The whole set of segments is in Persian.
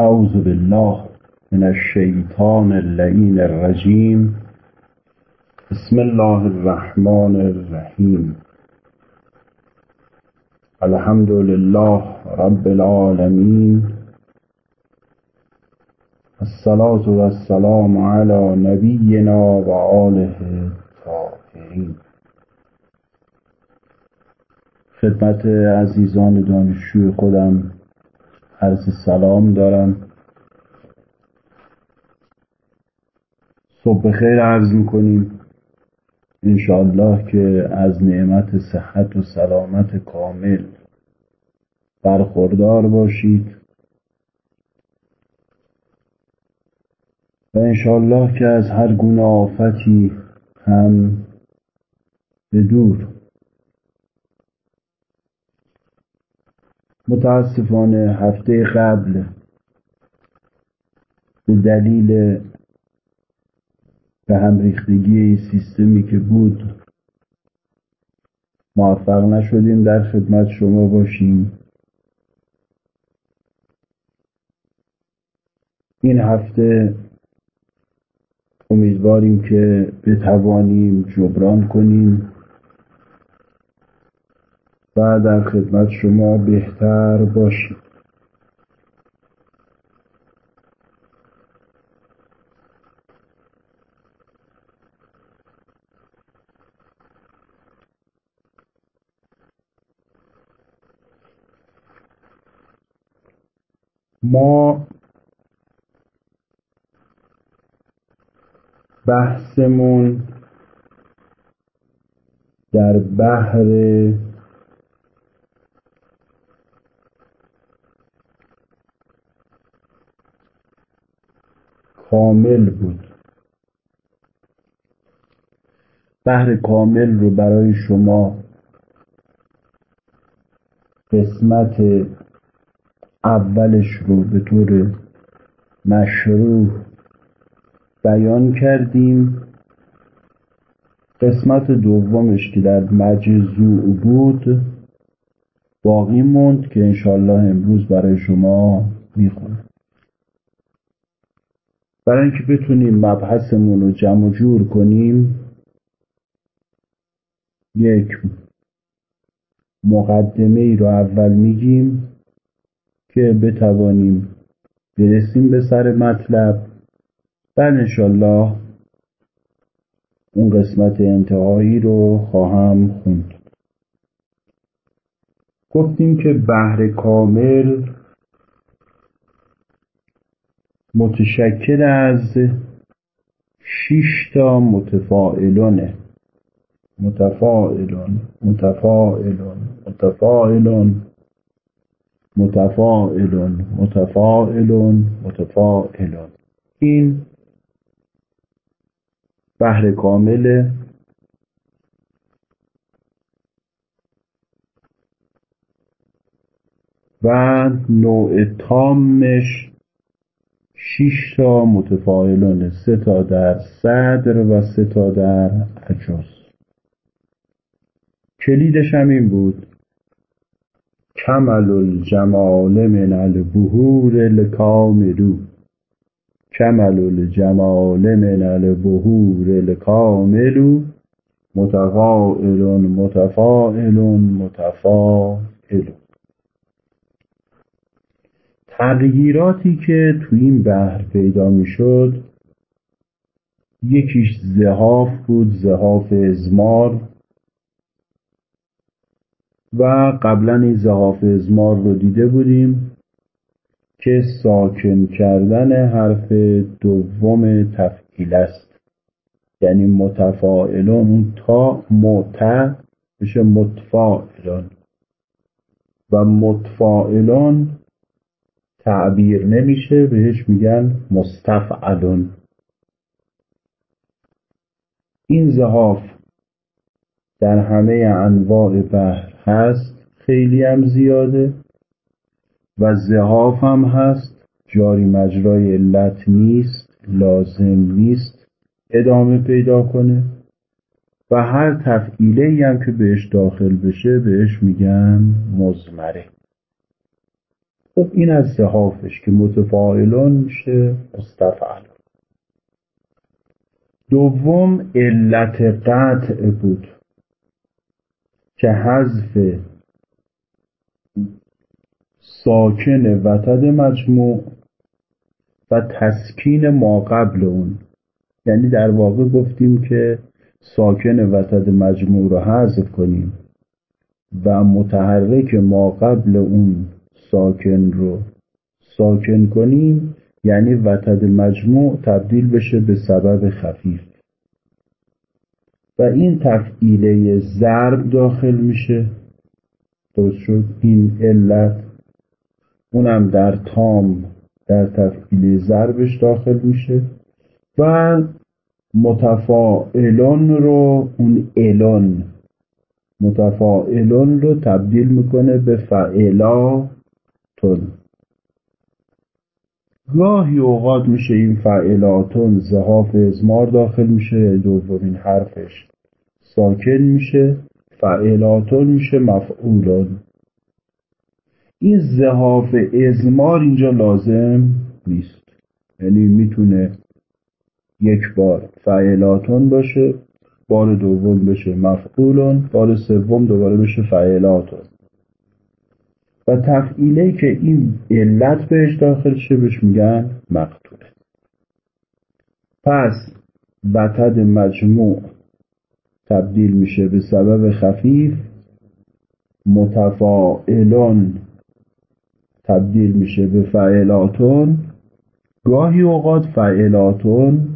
أعوذ بالله من الشیطان اللعین الرجیم. بسم الله الرحمن الرحیم. الحمد لله رب العالمین. الصلاة والسلام على نبینا و آله الطاهرین. خدمت عزیزان دانشجوی خودم عرض سلام دارم. صبح خیر عرض می‌کنیم. انشاءالله که از نعمت صحت و سلامت کامل برخوردار باشید. و انشاءالله که از هر گونه آفتی هم به دور متاسفانه هفته قبل به دلیل به هم ریختگی سیستمی که بود موفق نشدیم در خدمت شما باشیم. این هفته امیدواریم که بتوانیم جبران کنیم. و در خدمت شما بهتر باشیم ما بحثمون در بحر کامل بود. بحر کامل رو برای شما قسمت اولش رو به طور مشروع بیان کردیم. قسمت دومش که در مجزوع بود باقی موند که انشالله امروز برای شما می‌خونم. برای اینکه بتونیم مبحثمون رو جمع جور کنیم یک مقدمه ای رو اول میگیم که بتوانیم برسیم به سر مطلب. بعد انشالله اون قسمت انتهایی رو خواهم خوند. گفتیم که بحر کامل متشکل از شش تا متفاعلونه متفاعلون متفاعلون متفاعلون متفاعلون متفاعلون متفاعلون این بحر کامل و نوع تامش شش تا متفاعلونه سه تا در صدر و سه تا در عجاز کلیدش هم این بود. کمل الجمال من البهور الکاملو کمل الجمال من البهور الکاملو متفاعل متفاعل متفاعل تغییراتی که تو این بحر پیدا می‌شد یکیش زهاف بود زهاف ازمار و قبلا این زهاف ازمار رو دیده بودیم که ساکن کردن حرف دوم تفعیل است. یعنی متفاعلون تا مت بشه متفاعلون. و متفاعلون تعبیر نمیشه بهش میگن مستفعلون. این زهاف در همه انواع بحر هست خیلی هم زیاده و زهاف هم هست. جاری مجرای علت نیست لازم نیست ادامه پیدا کنه. و هر تفعیله هم که بهش داخل بشه بهش میگن مزمره خب این از زهافش که متفاعلون میشه مستفعل. دوم علت قطع بود که حذف ساکن وتد مجموع و تسکین ما قبل اون. یعنی در واقع گفتیم که ساکن وتد مجموع رو حذف کنیم و متحرک ما قبل اون ساکن رو. ساکن کنیم یعنی وتد مجموع تبدیل بشه به سبب خفیف. و این تفعیله ضرب داخل میشه. درست شد؟ این علت. اونم در تام در تفعیله ضربش داخل میشه. و متفاعلون رو اون الان متفاعلون رو تبدیل می‌کنه به فعلاتون گاهی اوقات میشه این فعلاتون زهاف ازمار داخل میشه دومین حرفش ساکن میشه فعلاتون میشه مفعولون. این زهاف ازمار اینجا لازم نیست. یعنی می‌تونه یک بار فعلاتون باشه بار دوم بشه مفعولون بار سوم دوباره بشه فعلاتون. و تفعیله که این علت بهش داخل شه بهش میگن مقتوله پس وتد مجموع تبدیل میشه به سبب خفیف متفاعلون تبدیل میشه به فعلاتون. گاهی اوقات فعلاتون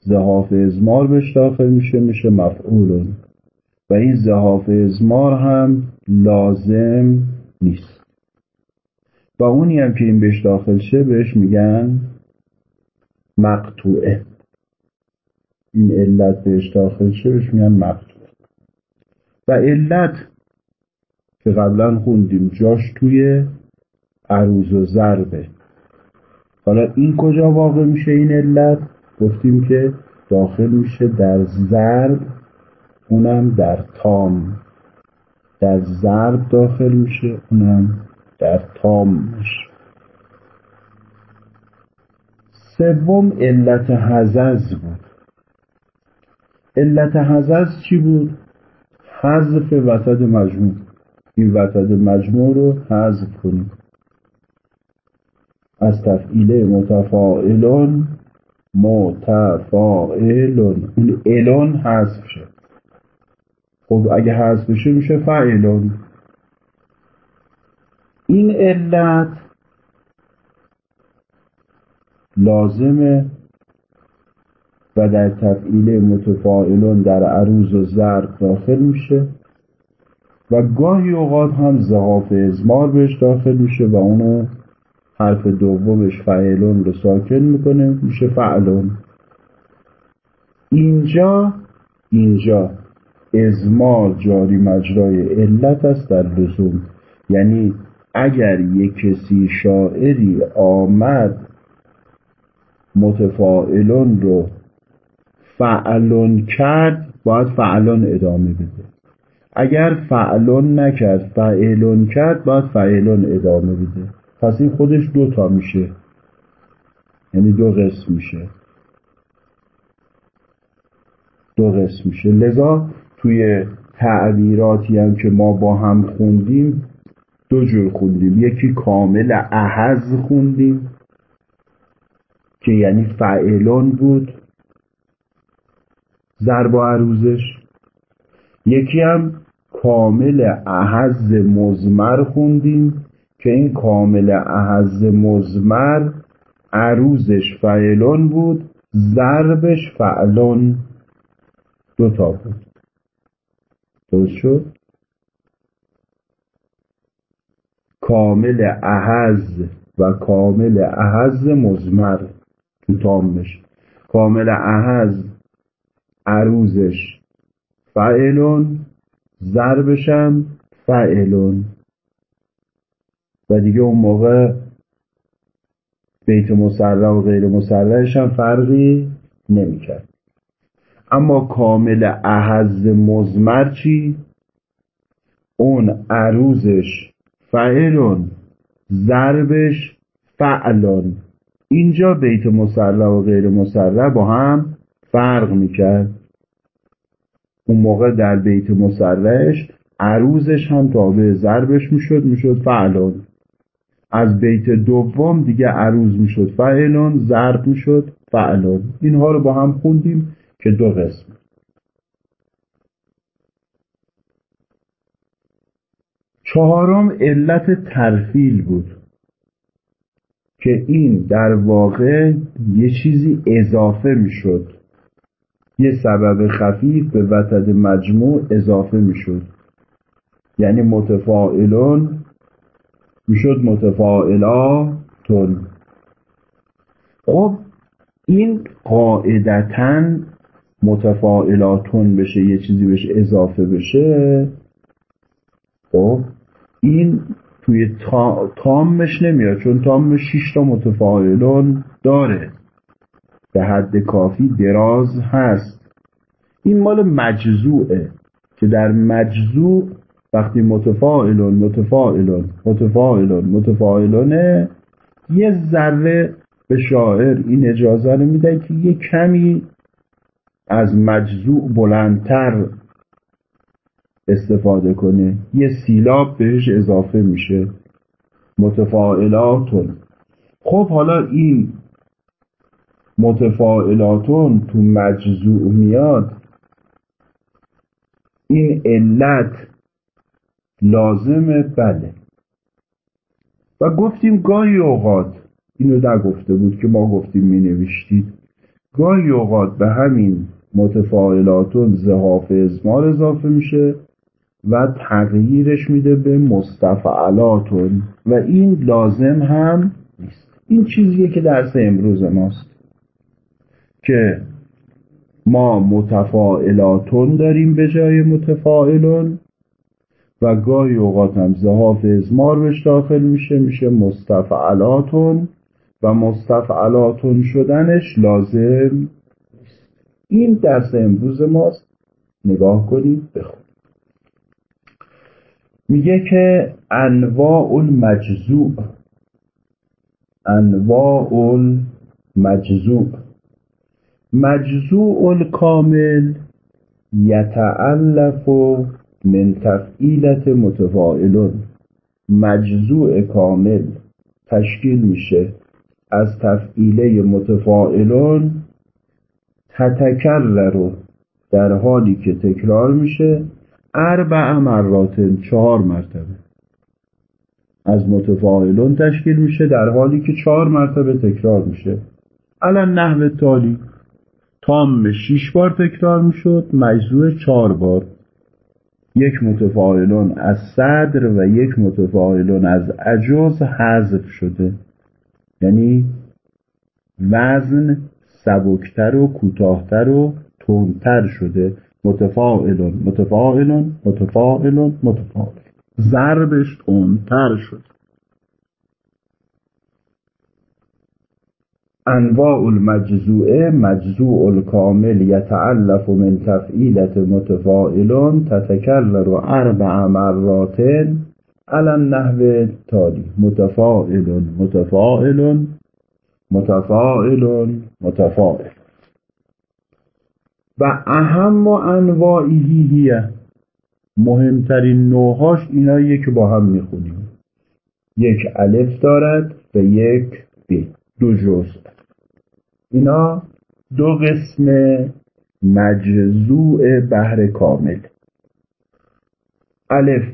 زهاف ازمار بهش داخل میشه میشه مفعولون. و این زهاف ازمار هم لازم نیست. و اونی هم که این بهش داخل شه بهش میگن مقطوعه. این علت بهش داخل شه بهش میگن مقطوعه. و علت که قبلا خوندیم جاش توی عروض و ضربه حالا این کجا واقع میشه این علت؟ گفتیم که داخل میشه در ضرب اونم در تام. در ضرب داخل میشه اونم در تام میشه سوم علت حزز بود. علت حزز چی بود؟ حذف وسط مجموع. این وسط مجموع رو حذف کنیم. از تفعیله متفاعلون متفاعلون. اون الون حذف شد. خب اگه حذف بشه میشه فعلون. این علت لازمه و در تفعیل متفاعلون در عروض و ضرب داخل میشه و گاهی اوقات هم زهاف ازمار بهش داخل میشه و اونو حرف دومش فعلون رو ساکن می‌کنه میشه فعلون. اینجا اینجا ازمار جاری مجرای علت است در لزوم. یعنی اگر یک کسی شاعری آمد متفاعلون رو فعلون کرد باید فعلون ادامه بده. اگر فعلون نکرد فعلون کرد باید فعلون ادامه بده. پس این خودش دو تا میشه. یعنی دو قسم میشه. دو قسم میشه. لذا توی تعبیراتی هم که ما با هم خوندیم دو جور خوندیم. یکی کامل احز خوندیم که یعنی فعلون بود ضرب عروزش یکی هم کامل احز مزمر خوندیم که این کامل احز مزمر عروزش فعلون بود ضربش فعلون دوتا بود. درست شد؟ کامل احز و کامل احز مزمر تو تامش کامل احز عروزش فعلون ضربشم فعلون و دیگه اون موقع بیت مسرع و غیر مسرعش هم فرقی نمی‌کرد. اما کامل احز مزمر چی؟ اون عروزش فعلون ضربش فعلان اینجا بیت مسرع و غیر مسرع با هم فرق می‌کرد. اون موقع در بیت مسرعش عروزش هم تابع ضربش می‌شد می‌شد فعلان از بیت دوم دیگه عروض می‌شد فعلان ضرب می‌شد فعلان اینها رو با هم خوندیم که دو قسم. چهارم علت ترفیل بود که این در واقع یه چیزی اضافه می‌شد. یه سبب خفیف به وتد مجموع اضافه می‌شد. یعنی متفاعلون می‌شد متفاعلاتون. خب این قاعدتا متفاعلاتون بشه یه چیزی بهش اضافه بشه خب این توی تا... تامش نمیاد چون تامش 6 تا متفاعلون داره. به حد کافی دراز هست. این مال مجزوعه که در مجزوع وقتی متفاعلون متفاعلون متفاعلون متفاعلونه یه ذره به شاعر این اجازه رو میده که یه کمی از مجزوع بلندتر استفاده کنه یه سیلاب بهش اضافه میشه. متفاعلاتون. خب حالا این متفاعلاتون تو مجزوع میاد. این علت لازمه بله. و گفتیم گاهی اوقات اینو نگفته بود که ما گفتیم می نوشتید گاهی اوقات به همین متفاعلاتون زهاف ازمار اضافه میشه. و تغییرش میده به مستفعلاتون و این لازم هم نیست. این چیزیه که درس امروز ماست. که ما متفاعلاتون داریم به جای متفاعلون. و گاهی اوقات هم زهاف ازمار بهش داخل میشه. میشه مستفعلاتون و مستفعلاتون شدنش لازم این درس امروز ماست. نگاه کنید بخون. میگه که انواع المجزوع انواع المجزوع مجزوع الکامل یتعلف من تفعیلت متفاعلون. مجزوع کامل تشکیل میشه از تفعیله متفاعلون. تتکرر در حالی که تکرار میشه اربع مرات چهار مرتبه. از متفاعلون تشکیل میشه در حالی که چهار مرتبه تکرار میشه. الان نحو تالی تام شیش بار تکرار می‌شد مجزوع چهار بار. یک متفاعلون از صدر و یک متفاعلون از عجز حذف شده. یعنی وزن سبکتر و کوتاهتر و تندتر شده. متفاعلون. متفاعلون متفاعلون متفاعل ضربش تندتر شد. انواع المجزوعه مجزوع الکامل یتعلف من تفعیلت متفاعلون تتکرر اربع مرات على النحو تالی متفاعل متفاعل متفاعل متفاعل. و اهم انواعی هیه. مهمترین نوعهاش ایناییه که با هم می‌خونیم. یک الف دارد و یک ب. دو جزء. اینا دو قسم مجزوع بهر کامل. الف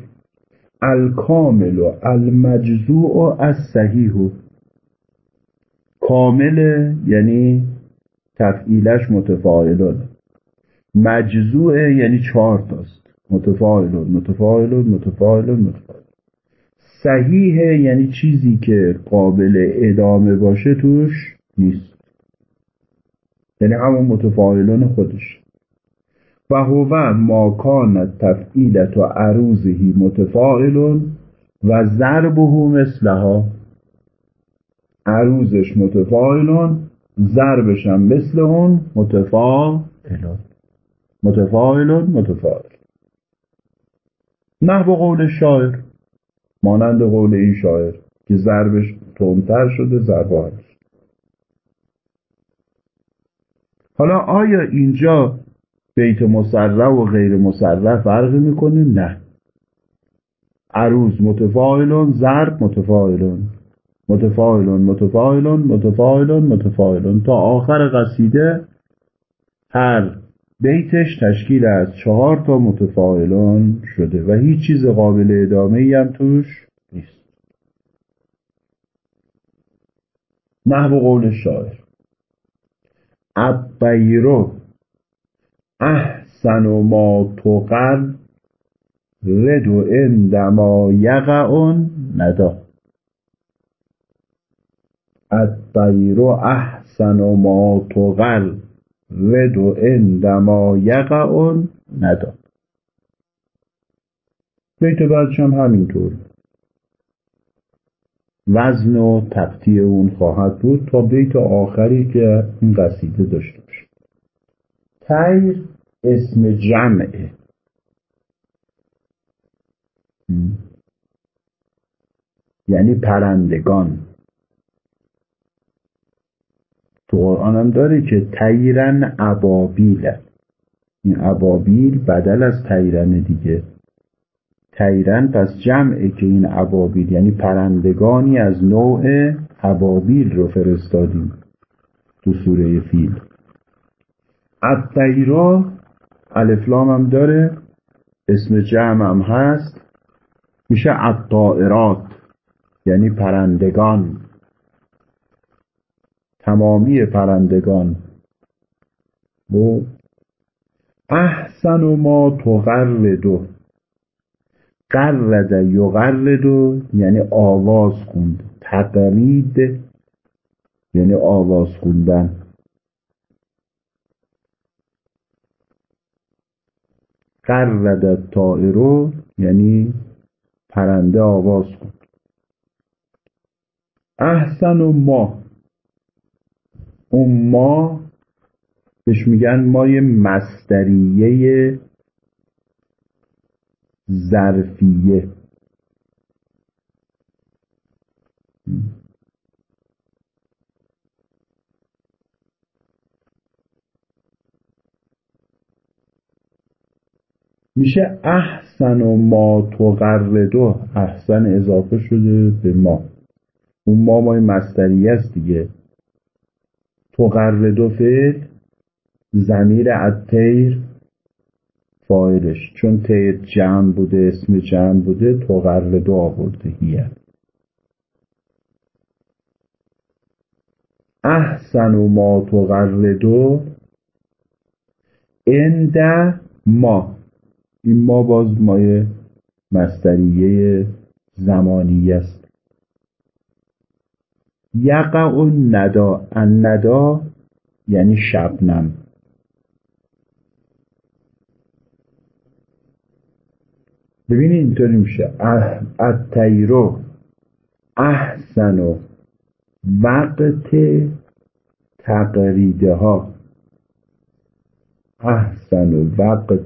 الکامل و المجزوع از صحیح کامل یعنی تفعیلش متفاعلون مجزوع یعنی چهار تاست. متفاعلون متفاعلون متفاعلون متفاعلون صحیح یعنی چیزی که قابل ادامه باشه توش نیست. یعنی همون متفاعلون خودش. و هو ما کان تفعیلت و عروضهی متفاعلون و ضربه مثلها. عروضش متفاعلون ضربش هم مثل اون متفاعلون. متفاعلون متفاعل. نحو قول شاعر مانند قول این شاعر که ضربش تندتر شده ضربه حالا آیا اینجا بیت مسرع و غیر مسرع فرقی می‌کنه؟ نه. عروض متفاعلون ضرب متفاعلون. متفاعلون متفاعلون متفاعلون متفاعلون. تا آخر قصیده هر بیتش تشکیل از چهار تا متفاعلون شده و هیچ چیز قابل ادامه ای هم توش نیست. نحو قول شاعر. ابیرو احسن ما تقر ردو اندما یقعون ندا. الطیر احسن ما تقر ردو اندما یقعون ندا بیت بعدش هم همینطور. وزن و تقطیع اون خواهد بود تا بیت آخری که این قصیده داشته باشه. تیر اسم جمعه. یعنی پرندگان. تو قرآن هم داره که تیرن ابابیل این ابابیل بدل از تیرن دیگه. تیرن پس جمعه که این ابابیل یعنی پرندگانی از نوع ابابیل رو فرستادیم تو سوره فیل. الطیرا الفلام هم داره اسم جمع هم هست. میشه الطائرات یعنی پرندگان. تمامی پرندگان. و احسن ما تغردو قرد یغردو یعنی آواز خوند. تقرید یعنی آواز خوندن. قرد طائرو یعنی پرنده آواز کن احسن و ما اون ما بهش میگن مای مستریه ظرفیه. میشه احسن و ما تقردو احسن اضافه شده به ما. اون ما مای مستریه است دیگه. تقردو فعل زمیر التیر فایلش چون تیر جمع بوده اسم جمع بوده تقردو آورده هیه. احسن و ما تقردو اند ما. این ما باز مای مستریه زمانی است. یقع ندا ندا یعنی شبنم. ببینید اینطوری میشه. التیرو احسن و وقت تقریده ها احسن و وقت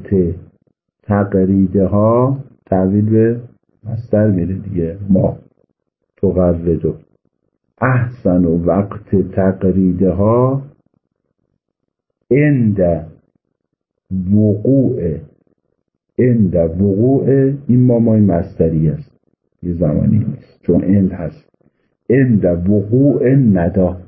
تقریده ها تحویل به مستر میره دیگه. ما. تقردو احسن و وقت تقریده ها اند وقوع اند وقوع این ما مای مستری است. یه زمانی نیست چون اند هست. اند وقوع ندا.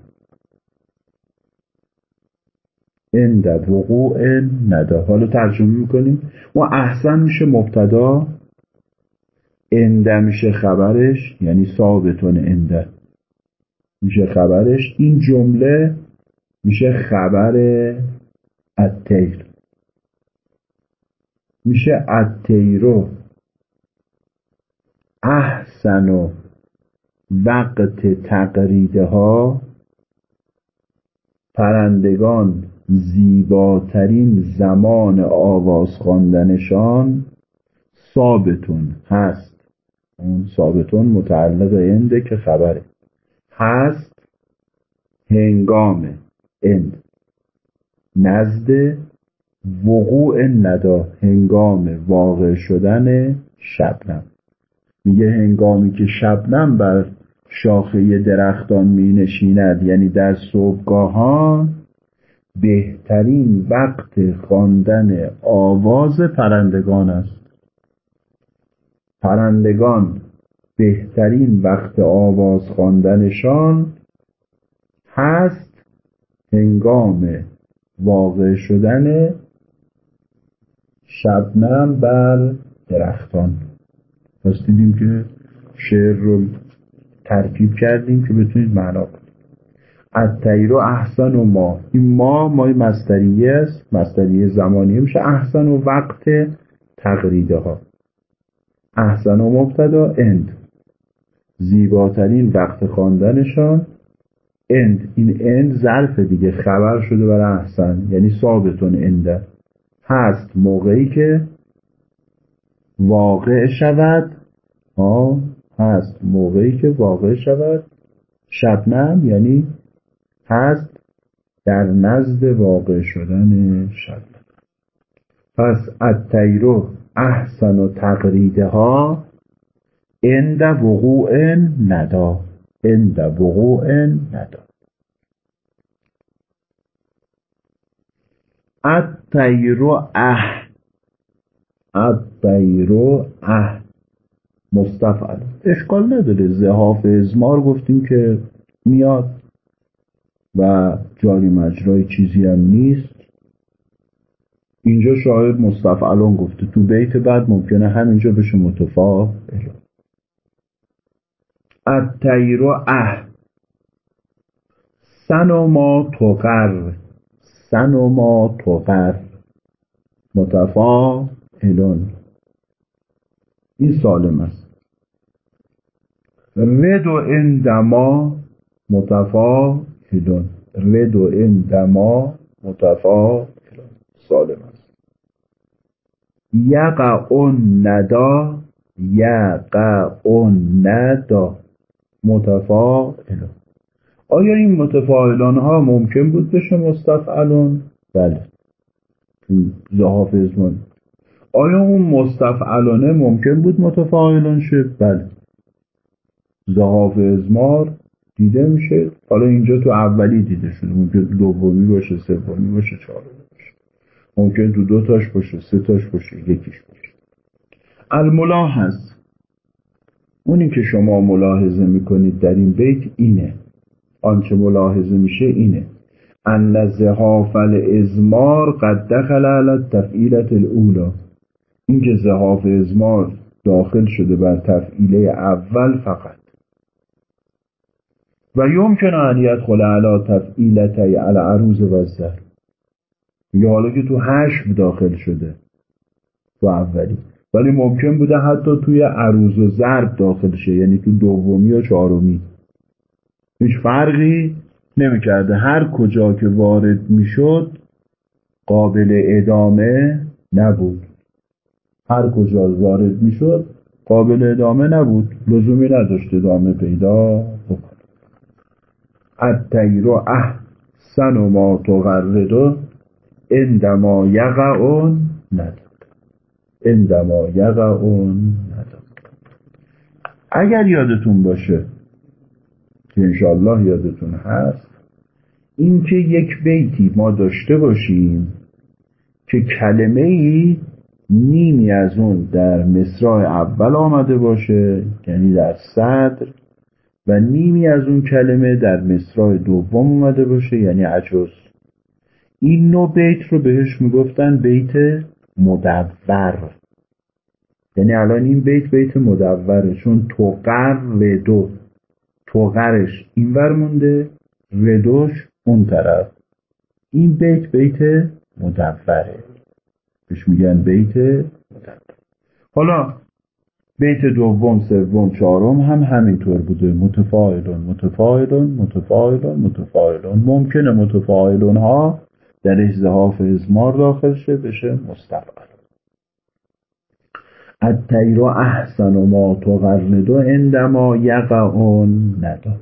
اند وقوع ندا. حالا ترجمه می‌کنیم. و احسن میشه مبتدا اند میشه خبرش یعنی ثابتون اند میشه خبرش. این جمله میشه خبر التیر. میشه التیرو. احسن و وقت تقریده ها پرندگان زیباترین زمان آواز خواندنشان ثابتون هست. اون ثابتون متعلق انده که خبره. هست هنگام اند. نزد وقوع ندا هنگام واقع شدن شبنم. میگه هنگامی که شبنم بر شاخه درختان می نشیند یعنی در صبحگاهان بهترین وقت خواندن آواز پرندگان است. پرندگان بهترین وقت آواز خواندنشان هست هنگام واقع شدن شبنم بر درختان. پس دیدیم که شعر رو ترکیب کردیم که بتونید معنا کنید الطیر احسن و ما. این ما مای مستریه است مستریه زمانیه میشه احسن و وقت تقریده ها احسن و مبتدا اند. زیباترین وقت خواندنشان. اند این اند ظرف دیگه خبر شده برای احسن یعنی ثابتون انده هست موقعی که واقع شود. ها هست موقعی که واقع شود. شبنم یعنی هست در نزد واقع شدن شبنم. پس الطیرو احسن و تقریده ها اند وقوع ندا. اند وقوع ندا. الطیرو اه الطیرو اه مستفعل. اشکال نداره. زهاف ازمار گفتیم که میاد و جاری مجرای چیزی هم نیست. اینجا شاعر مستفعلان گفته. تو بیت بعد ممکنه همینجا بشه متفاعل الطیرو اه سن و ما تقر سن و ما تقر متفاعلون این سالم است. رد و اندما متفاعلون رد و اندما متفاعلون سالم است. یقعون ندا یقعون ندا متفاعلون آیا این متفاعلان ها ممکن بود بشه مستفعلون؟ بله. زهاف ازمان آیا اون مستفعلانه ممکن بود متفاعلان شد؟ بله. زهاف ازمار دیده میشه. حالا اینجا تو اولی دیده شده. ممکن دومی باشه سومی باشه چهارمی باشه. ممکن تو دو تاش باشه سه تاش باشه یکیش باشه. الملاحظ. اونی که شما ملاحظه می‌کنید در این بیت اینه. آنچه ملاحظه میشه اینه. ان زهاف الازمار قد دخل علی تفعیلت الاولا اینکه زهاف ازمار داخل شده بر تفعیله اول فقط. و یمکن ان یدخل علی تفعیلتی العروض و الزر یا حالا که تو هشت داخل شده. تو اولی. ولی ممکن بوده حتی توی عروض و ضرب داخل شه یعنی تو دومی و چهارمی. هیچ فرقی نمی‌کرده. هر کجا که وارد می‌شد قابل ادامه نبود. هر کجا وارد می‌شد قابل ادامه نبود. لزومی نداشت ادامه پیدا بکنه. الطیر احسن ما تغرد اندما یقعون نداد اندما یقعون. اگر یادتون باشه که انشاءالله یادتون هست اینکه یک بیتی ما داشته باشیم که کلمه ای نیمی از اون در مصرع اول آمده باشه یعنی در صدر و نیمی از اون کلمه در مصرع دوم اومده باشه یعنی عجز. این نوع بیت رو بهش می‌گفتن بیت مدور. یعنی الان این بیت بیت مدوره چون توقر ردو. توقرش اینور مونده ردوش اون طرف. این بیت بیت مدوره. بهش میگن بیت مدور حالا بیت دوم سوم چهارم هم همینطور بوده. متفاعلون متفاعلون متفاعلون متفاعلون. ممکنه متفاعلون ها در اجزهاف ازمار داخل شه بشه مستقبل. الطیر احسن ما تغرد عندما یقعون ندا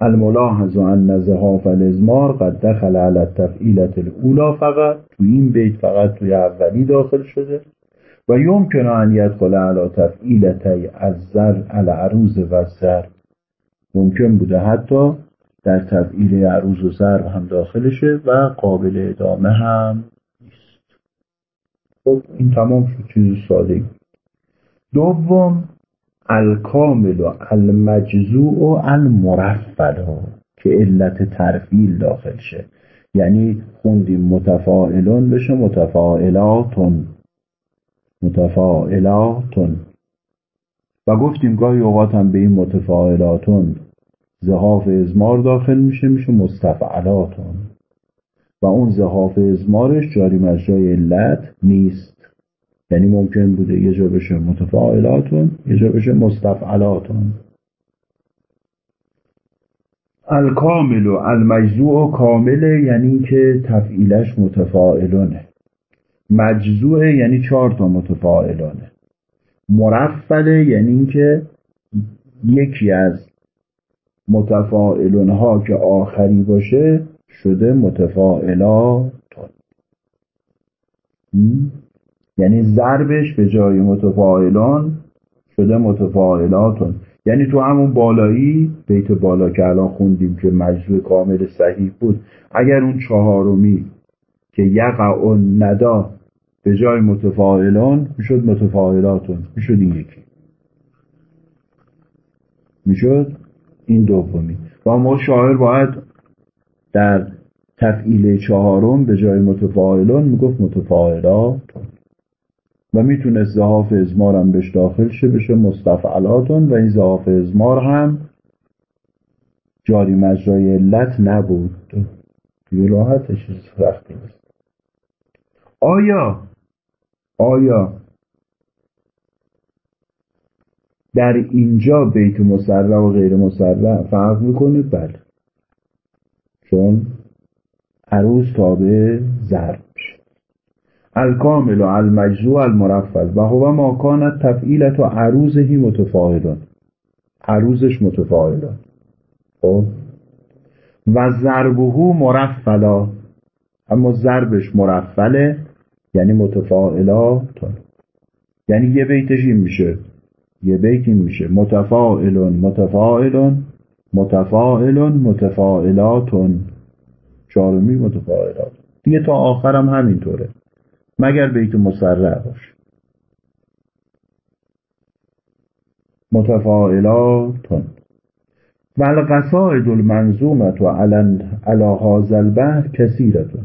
الملاحظ ان زهاف الازمار قد دخل على تفعیلت الاولا فقط تو این بیت فقط توی اولی داخل شده. و یمکن ان یدخل علی تفعیلتی از زر علی عروض و زر ممکن بوده حتی در تفعیل عروض و زر هم داخلشه و قابل ادامه هم نیست. خب این تمام شد چیز ساده دوم الکامل و المجزوع و المرفل که علت ترفیل داخل شه یعنی خوندیم متفاعلون بشه متفاعلاتون. متفاعلاتون. و گفتیم گاهی اوقات هم به این متفاعلاتون زهاف ازمار داخل میشه میشه مستفعلاتون. و اون زهاف ازمارش جاری مجرای علت نیست. یعنی ممکن بوده یه جا بشه متفاعلاتون یه جا بشه مستفعلاتون. الکامل و المجزوع کامله یعنی که تفعیلش متفاعلونه مجزوع یعنی چهار تا متفاعلانه. مرفله یعنی اینکه یکی از متفاعلون ها که آخری باشه شده متفاعلاتون. یعنی ضربش به جای متفاعلان شده متفاعلاتون. یعنی تو همون بالایی بیت بالا که الان خوندیم که مجزوع کامل صحیح بود اگر اون چهارمی که یقع ندا به جای متفاعلان می‌شد متفاعلاتون. می‌شد این یکی. می‌شد؟ این دومی. و ما شاعر باید در تفعیل چهارم به جای متفاعلان می‌گفت متفاعلاتون و می‌تونه زهاف ازمار هم بهش داخل شه بشه مستفعلاتون. و این زهاف ازمار هم جاری مجرای علت نبود. دیگه راحتش نیست آیا آیا در اینجا بیت مسرع و غیر مسرع فرق می‌کنه؟ بله. چون عروض تابع ضرب الکامل و المجزوع المرفل و هو ما کانت تفعیلت و عروضهی متفاعلان. عروضش متفاعلان. خب؟ و ضربه مرفلا. اما ضربش مرفله یعنی متفاعلاتون یعنی یه بیتش این میشه. یه بیت این میشه. متفاعلون متفاعلون متفاعلون متفاعلاتون. چهارمی متفاعلات. دیگه تا آخرم همینطوره. مگر بیت مسرع باشه. متفاعلاتون. و القصائد المنظومت و علی هذا البحر کثیرتون.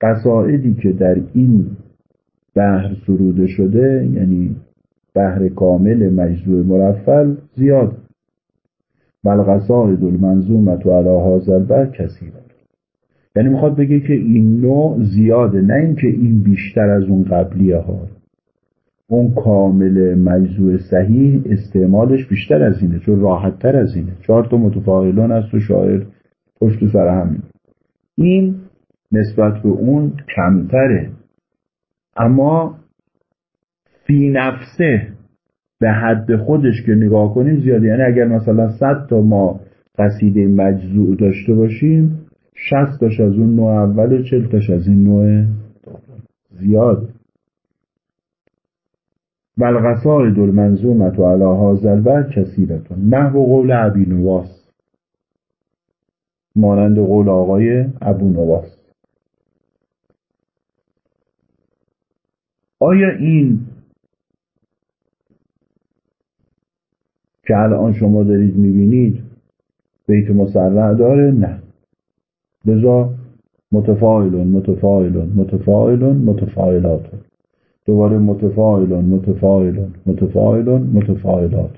قصائدی که در این بحر سروده شده یعنی بحر کامل مجزوع مرفل زیاد. و القصائد المنظومت و علی هذا البحر کثیرتون یعنی می‌خواد بگه که این نوع زیاده نه اینکه این بیشتر از اون قبلیه ها. اون کامل مجزوع صحیح استعمالش بیشتر از اینه چون راحت تر از اینه. چهار تا متفاعلان است و شاعر پشت سر همین این نسبت به اون کمتره. اما فی نفسه به حد خودش که نگاه کنیم زیاده. یعنی اگر مثلا صد تا ما قصیده مجزوع داشته باشیم شست تاش از اون نوع اول و چل تاش از این نوع زیاد. و القصائد المنظومت و علی هذا البر کثیرتون نحو قول ابی نواس. مانند قول آقای ابو نواس. آیا این که الان شما دارید می‌بینید بیت مسرع داره؟ نه. لذا متفاعلون متفاعلون متفاعلون متفاعلات. دوباره متفاعلون متفاعلون متفاعلون متفاعلات.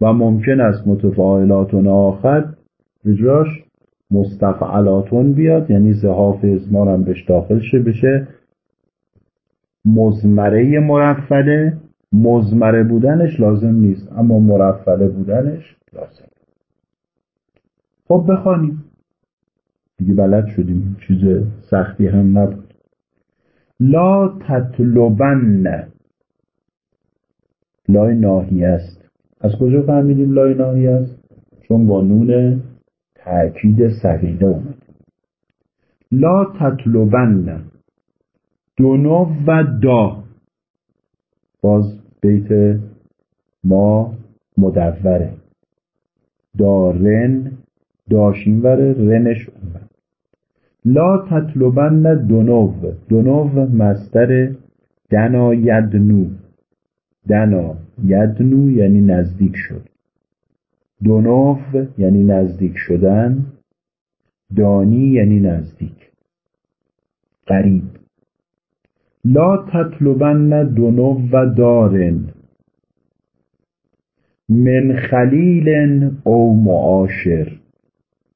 و ممکن است متفاعلاتون آخر بجاش مستفعلاتون بیاد یعنی زهاف ازمار هم بهش داخل شه بشه مزمره مرفله مزمره بودنش لازم نیست اما مرفله بودنش لازم. خب بخوانیم. دیگه بلد شدیم چیز سختی هم نبود. لا تطلبن. لای ناهی است. از کجا فهمیدیم لای ناهی است؟ چون با نون تأکید سقیله اومد. لا تطلبن. دونو و دا. باز بیت ما مدوره. دارن داشین وره رنش اومد لا تطلبن دنو دنو مستر دنا یدنو. دنا یدنو یعنی نزدیک شد. دنو یعنی نزدیک شدن. دانی یعنی نزدیک. قریب. لا تطلبن دنو و دارن. من خلیل او معاشر.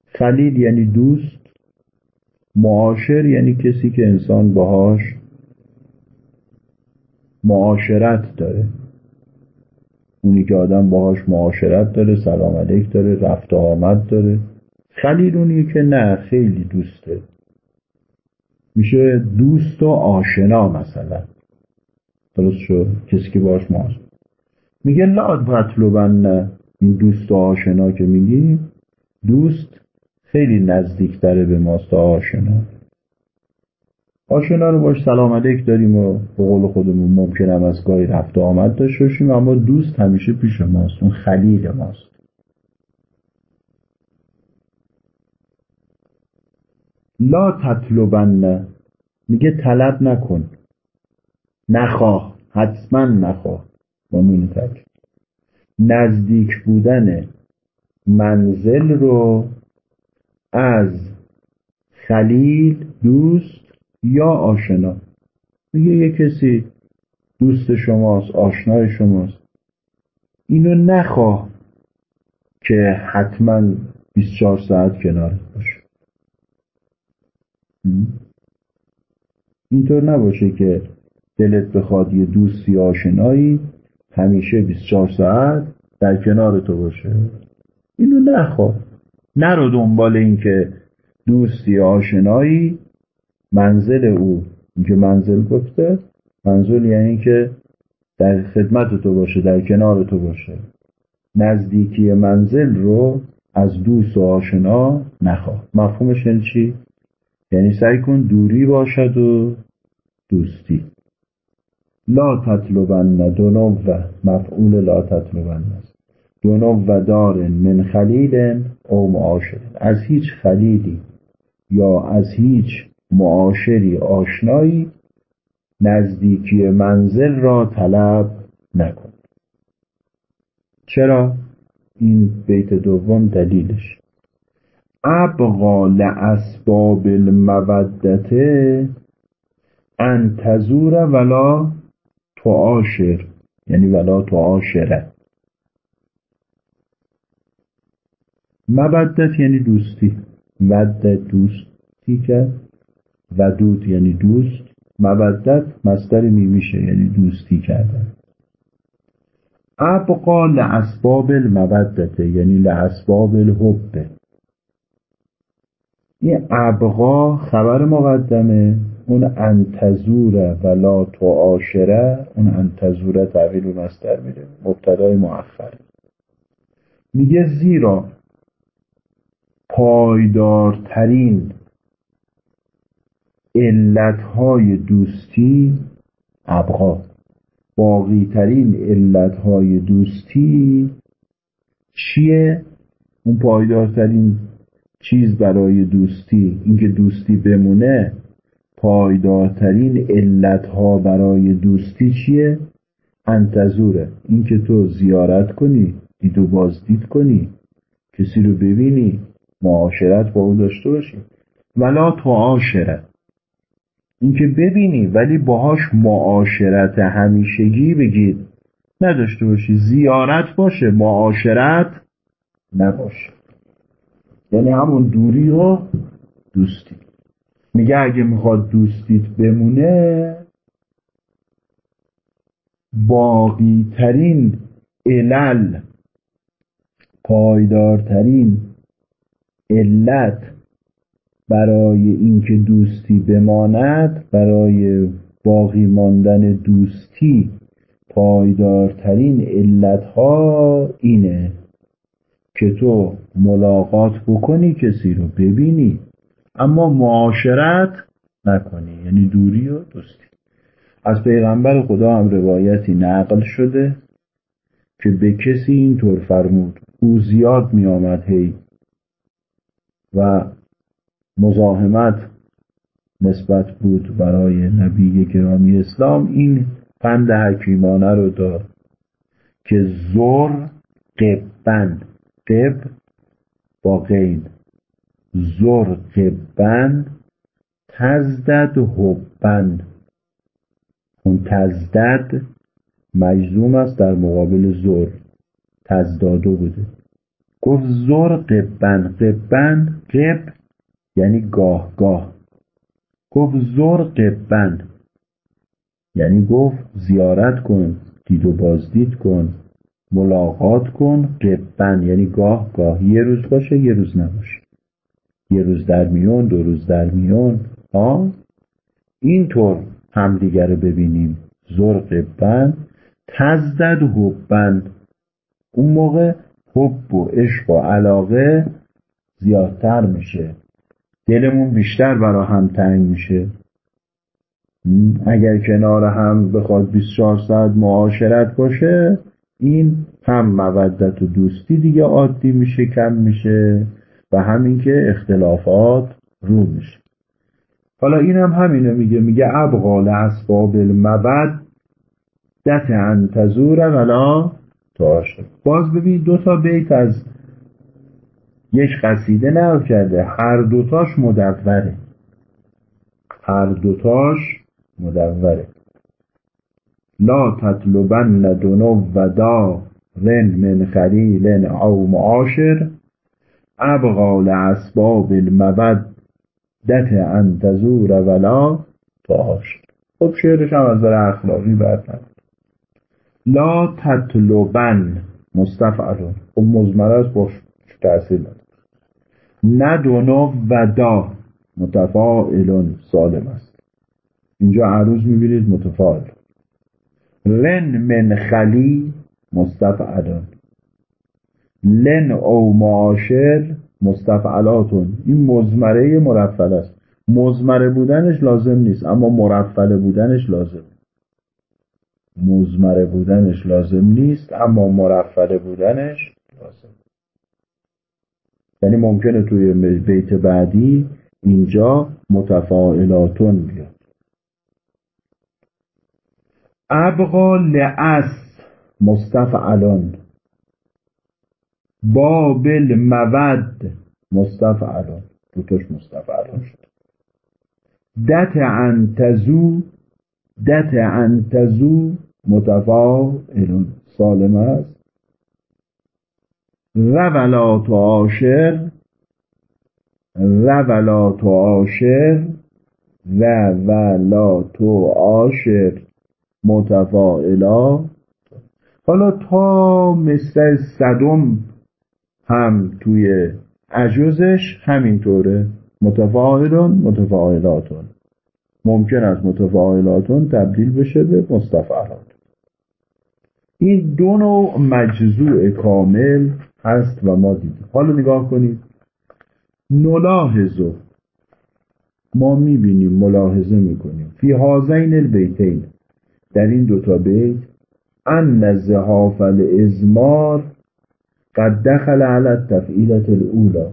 خلیل یعنی دوست معاشر یعنی کسی که انسان باهاش معاشرت داره. اونی که آدم باهاش معاشرت داره سلام علیک داره رفت آمد داره. خلیل اونی که نه خیلی دوسته. میشه دوست و آشنا مثلا. درست شد؟ کسی که باش ماست میگه لا نه این دوست و آشنا که میگی. دوست خیلی نزدیکتره به ماست آشنا. آشنا رو باش سلام علیک داریم و به قول خودمون ممکن هم از گاهی رفت و آمد داشته باشیم اما دوست همیشه پیش ماست. اون خلیل ماست. لا تطلبن. میگه طلب نکن. نخواه. حتما نخواه. نزدیک بودن منزل رو از خلیل دوست یا آشنا. میگه یه کسی دوست شماست آشنای شماست. اینو نخواه که حتما 24 ساعت کنارت باشه. اینطور نباشه که دلت بخواد یه دوستی آشنایی همیشه 24 ساعت در کنار تو باشه. اینو نخواه نرو دنبال این که دوستی آشنایی منزل او. اینکه منزل گفته منزل یعنی که در خدمت تو باشه در کنار تو باشه. نزدیکی منزل رو از دوست و آشنا نخواه مفهومش یعنی چی؟ یعنی سعی کن دوری باشد و دوستی. لا تطلبن دونو و مفعول لا تطلبن است. دونو و دار من خلیل او معاشر. از هیچ خلیلی یا از هیچ معاشری آشنایی نزدیکی منزل را طلب نکن. چرا؟ این بیت دوم دلیلش. ابقا لاسباب المودته ان تزور ولا تعاشر یعنی ولا تعاشره مودت یعنی دوستی. ود دوستی کرد ودود یعنی دوست. مودت مستر میمیشه یعنی دوستی کردن. ابقا لاسباب المودته یعنی لاسباب الحب. این ابقا خبر مقدمه. اون انتظوره ولا تعاشره اون انتظوره تحویل مستر میره مبتدای مؤخر. میگه زیرا پایدارترین علتهای دوستی ابقا باقیترین علتهای دوستی چیه؟ اون پایدارترین چیز برای دوستی اینکه دوستی بمونه پایدارترین علتها برای دوستی چیه؟ انتظوره. اینکه تو زیارت کنی دید و بازدید کنی کسی رو ببینی معاشرت با او داشته باشی. ولا تعاشره اینکه ببینی ولی باهاش معاشرت همیشگی بگید نداشته باشی زیارت باشه معاشرت نباشه. یعنی همون دوری و دوستی میگه اگه می‌خواد دوستیت بمونه باقی ترین علل پایدارترین علت برای اینکه دوستی بماند برای باقی ماندن دوستی پایدارترین علتها اینه که تو ملاقات بکنی کسی رو ببینی. اما معاشرت نکنی یعنی دوری و دوستی. از پیغمبر خدا هم روایتی نقل شده که به کسی اینطور فرمود او زیاد می آمد هی و مزاحمت نسبت بود برای نبی گرامی اسلام. این پند حکیمانه رو داد که زر قبن قب با غین زر قبن تزدد حبن. اون تزدد مجزوم است در مقابل زر. تزدادو بوده. گفت زر قبن قبن قب یعنی گاه گاه. گفت زر قبن یعنی گفت زیارت کن دید و بازدید کن. ملاقات کن قبن یعنی گاه گاه. یه روز باشه یه روز نباشه. یه روز در میون دو روز در میون. ها؟ اینطور همدیگر رو ببینیم. زرق بند تزدد حبند اون موقع حب و عشق و علاقه زیادتر میشه. دلمون بیشتر برا هم تنگ میشه. اگر کنار هم بخواد 24 ساعت معاشرت باشه این هم مودت و دوستی دیگه عادی میشه کم میشه و همین که اختلافات رو میشه. حالا این هم همینه میگه میگه ابغال اسباب المود دت انتظور ولا تاشه باز ببین دو تا بیت از یک قصیده نقل کرده هر دوتاش مدوره. هر دوتاش مدوره. لا تطلبن دنو و دا رن من خلیل او معاشر ابغال اسباب المود دت انتظور ولا تاش خب شعرش هم از برای اخلاقی بد لا تطلبن مستفعلون خب مزمره است باش تأثیر ندونو و دا متفاعلون سالم است. اینجا عروض می‌بینید متفاعل. رن من خلی مستفعلون. لن او معاشر مستفعلاتون. این مزمره مرفل است. مزمره بودنش لازم نیست اما مرفله بودنش لازم. مزمره بودنش لازم نیست اما مرفله بودنش لازم. یعنی ممکنه توی بیت بعدی اینجا متفاعلاتون بیاد. ابقا لعس مستفعلان. بابل مود مستفعلان. دوتاش مستفعلان شد. دت انتزو دت انتزو متفاعلون. سالم است. رولات و عاشر رولات و عاشر رولات عاشر. متفاعلا. حالا تا مثل صدم هم توی عجوزش همینطوره. متفاعلون متفاعلاتون. ممکن است متفاعلاتون تبدیل بشه به مستفعلات. این دو نوع مجزوع کامل هست و ما دیدیم. حالا نگاه کنید. نلاحظو ما می‌بینیم ملاحظه می‌کنیم. فی هازین البیتین. در این دوتا بیت ان زهاف الازمار قد دخل علی تفعیلت الاولا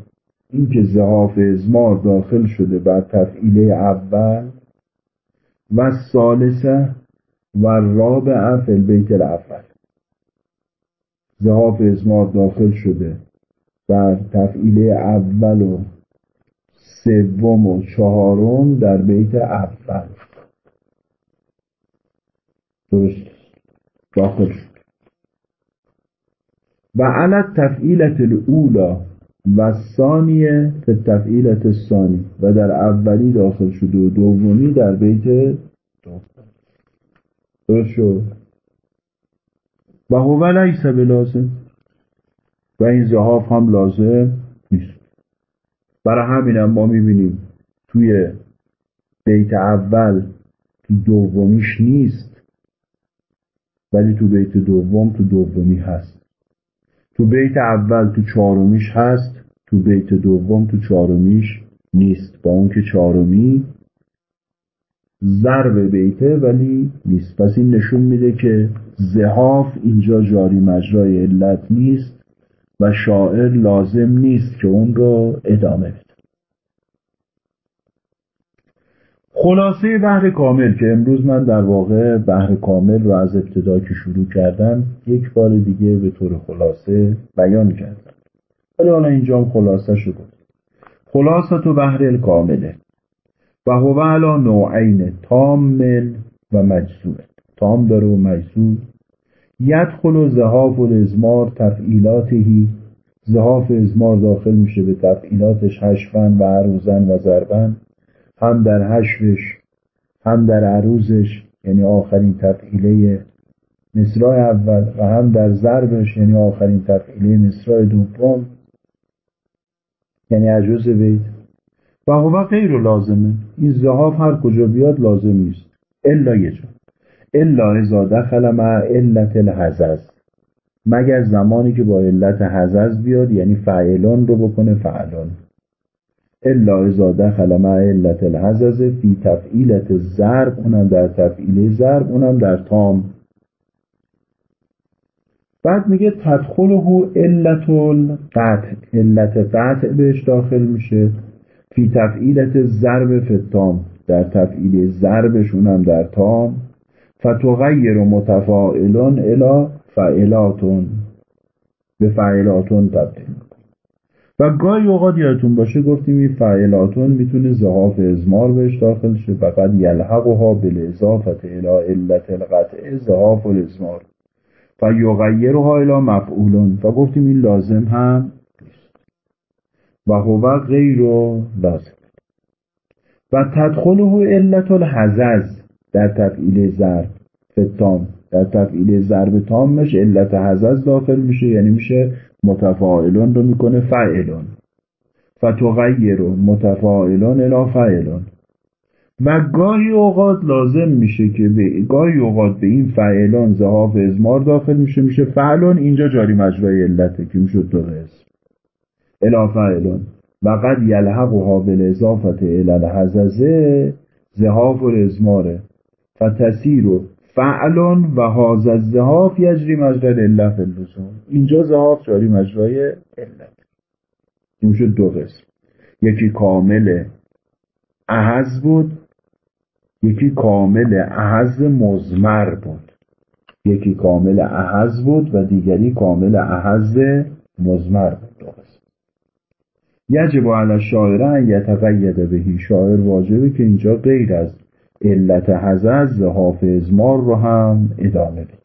این که زهاف ازمار داخل شده بر تفعیله اول و سالسه و رابعه فی البیت الاول. زهاف ازمار داخل شده بر تفعیله اول و سوم و چهارم در بیت اول. درست. داخل شد و علت تفعیلت الاولا و ثانیه به تفعیلت ثانی و در اولی داخل شده و دومی در بیت درست شد. و هو لیس لازم و این زهاف هم لازم نیست. برای همین هم ما می‌بینیم توی بیت اول دومیش نیست. ولی تو بیت دوم تو دومی هست. تو بیت اول تو چهارمیش هست تو بیت دوم تو چهارمیش نیست. با اون که چهارمی ضرب بیته ولی نیست. پس این نشون میده که زهاف اینجا جاری مجرای علت نیست و شاعر لازم نیست که اون رو ادامه بده. خلاصه بحر کامل که امروز من در واقع بحر کامل رو از ابتدا که شروع کردم یک بار دیگه به طور خلاصه بیان کردم. ولی حالا اینجا خلاصه گفت. خلاصه تو بحر کامله و هو علا نوعین تام و مجزوع. تام داره و مجزوع. یدخل و زهاف و ازمار تفعیلاتهی زهاف ازمار داخل میشه به تفعیلاتش هشفن و عروزن و زربن هم در هشفش هم در عروزش یعنی آخرین تفعیله مصرای اول و هم در ضربش یعنی آخرین تفعیله مصرای دوم. یعنی عجوز بیت. و هو غیر لازمه. این زهاف هر کجا بیاد لازم نیست. الا یه جا. الا اذا دخل مع علت الحزز. مگر زمانی که با علت حزز بیاد یعنی فعلان رو بکنه فعلان. الا اذا دخل مع علت الحزز فی تفعیلت ضرب اونم در تفعیل ضرب اونم در تام. بعد میگه تدخله علت القطع علت قطع بهش داخل میشه. فی تفعیلت ضرب فتام در تفعیل ضربشون هم در تام. فتغیر متفاعلون الی فعلاتون به فعلاتون تبدیل. و گاهی اوقات یادتون باشه گفتیم این فعلاتون می‌تونه زهاف ازمار بهش داخل شه فقط یلحقها بالاضافت الى علت القطع زهاف الازمار و یغیرها الى مفعولون. و گفتیم این لازم هم و هو غیر لازم. و تدخله علت الحزز در تفعیل ضرب فتام در تفعیل ضرب تامش علت حزز داخل میشه یعنی میشه متفاعلون رو می‌کنه فعلون فتغیر متفاعلون الی فعلون و گاهی اوقات لازم میشه که به گاهی اوقات به این فعلان زهاف ازمار داخل میشه میشه فعلون اینجا جاری مجرای علته که می‌شد دو اسم الی فعلون و قد یلحقها بالاضافت الی الحززه زهاف الازماره فتسیر فعلون و هاز زهاف یجری مجرد علت اللزوم اینجا زهاف جاری مجرای علت. این شد دو قسم. یکی کامل احز بود یکی کامل احز مزمر بود. یکی کامل احز بود و دیگری کامل احز مزمر بود. دو قسم. یجب علی شاعره ان یتقید بهی. شاعر واجبه که اینجا غیر از علت حزز حافظ مار رو هم ادامه بده.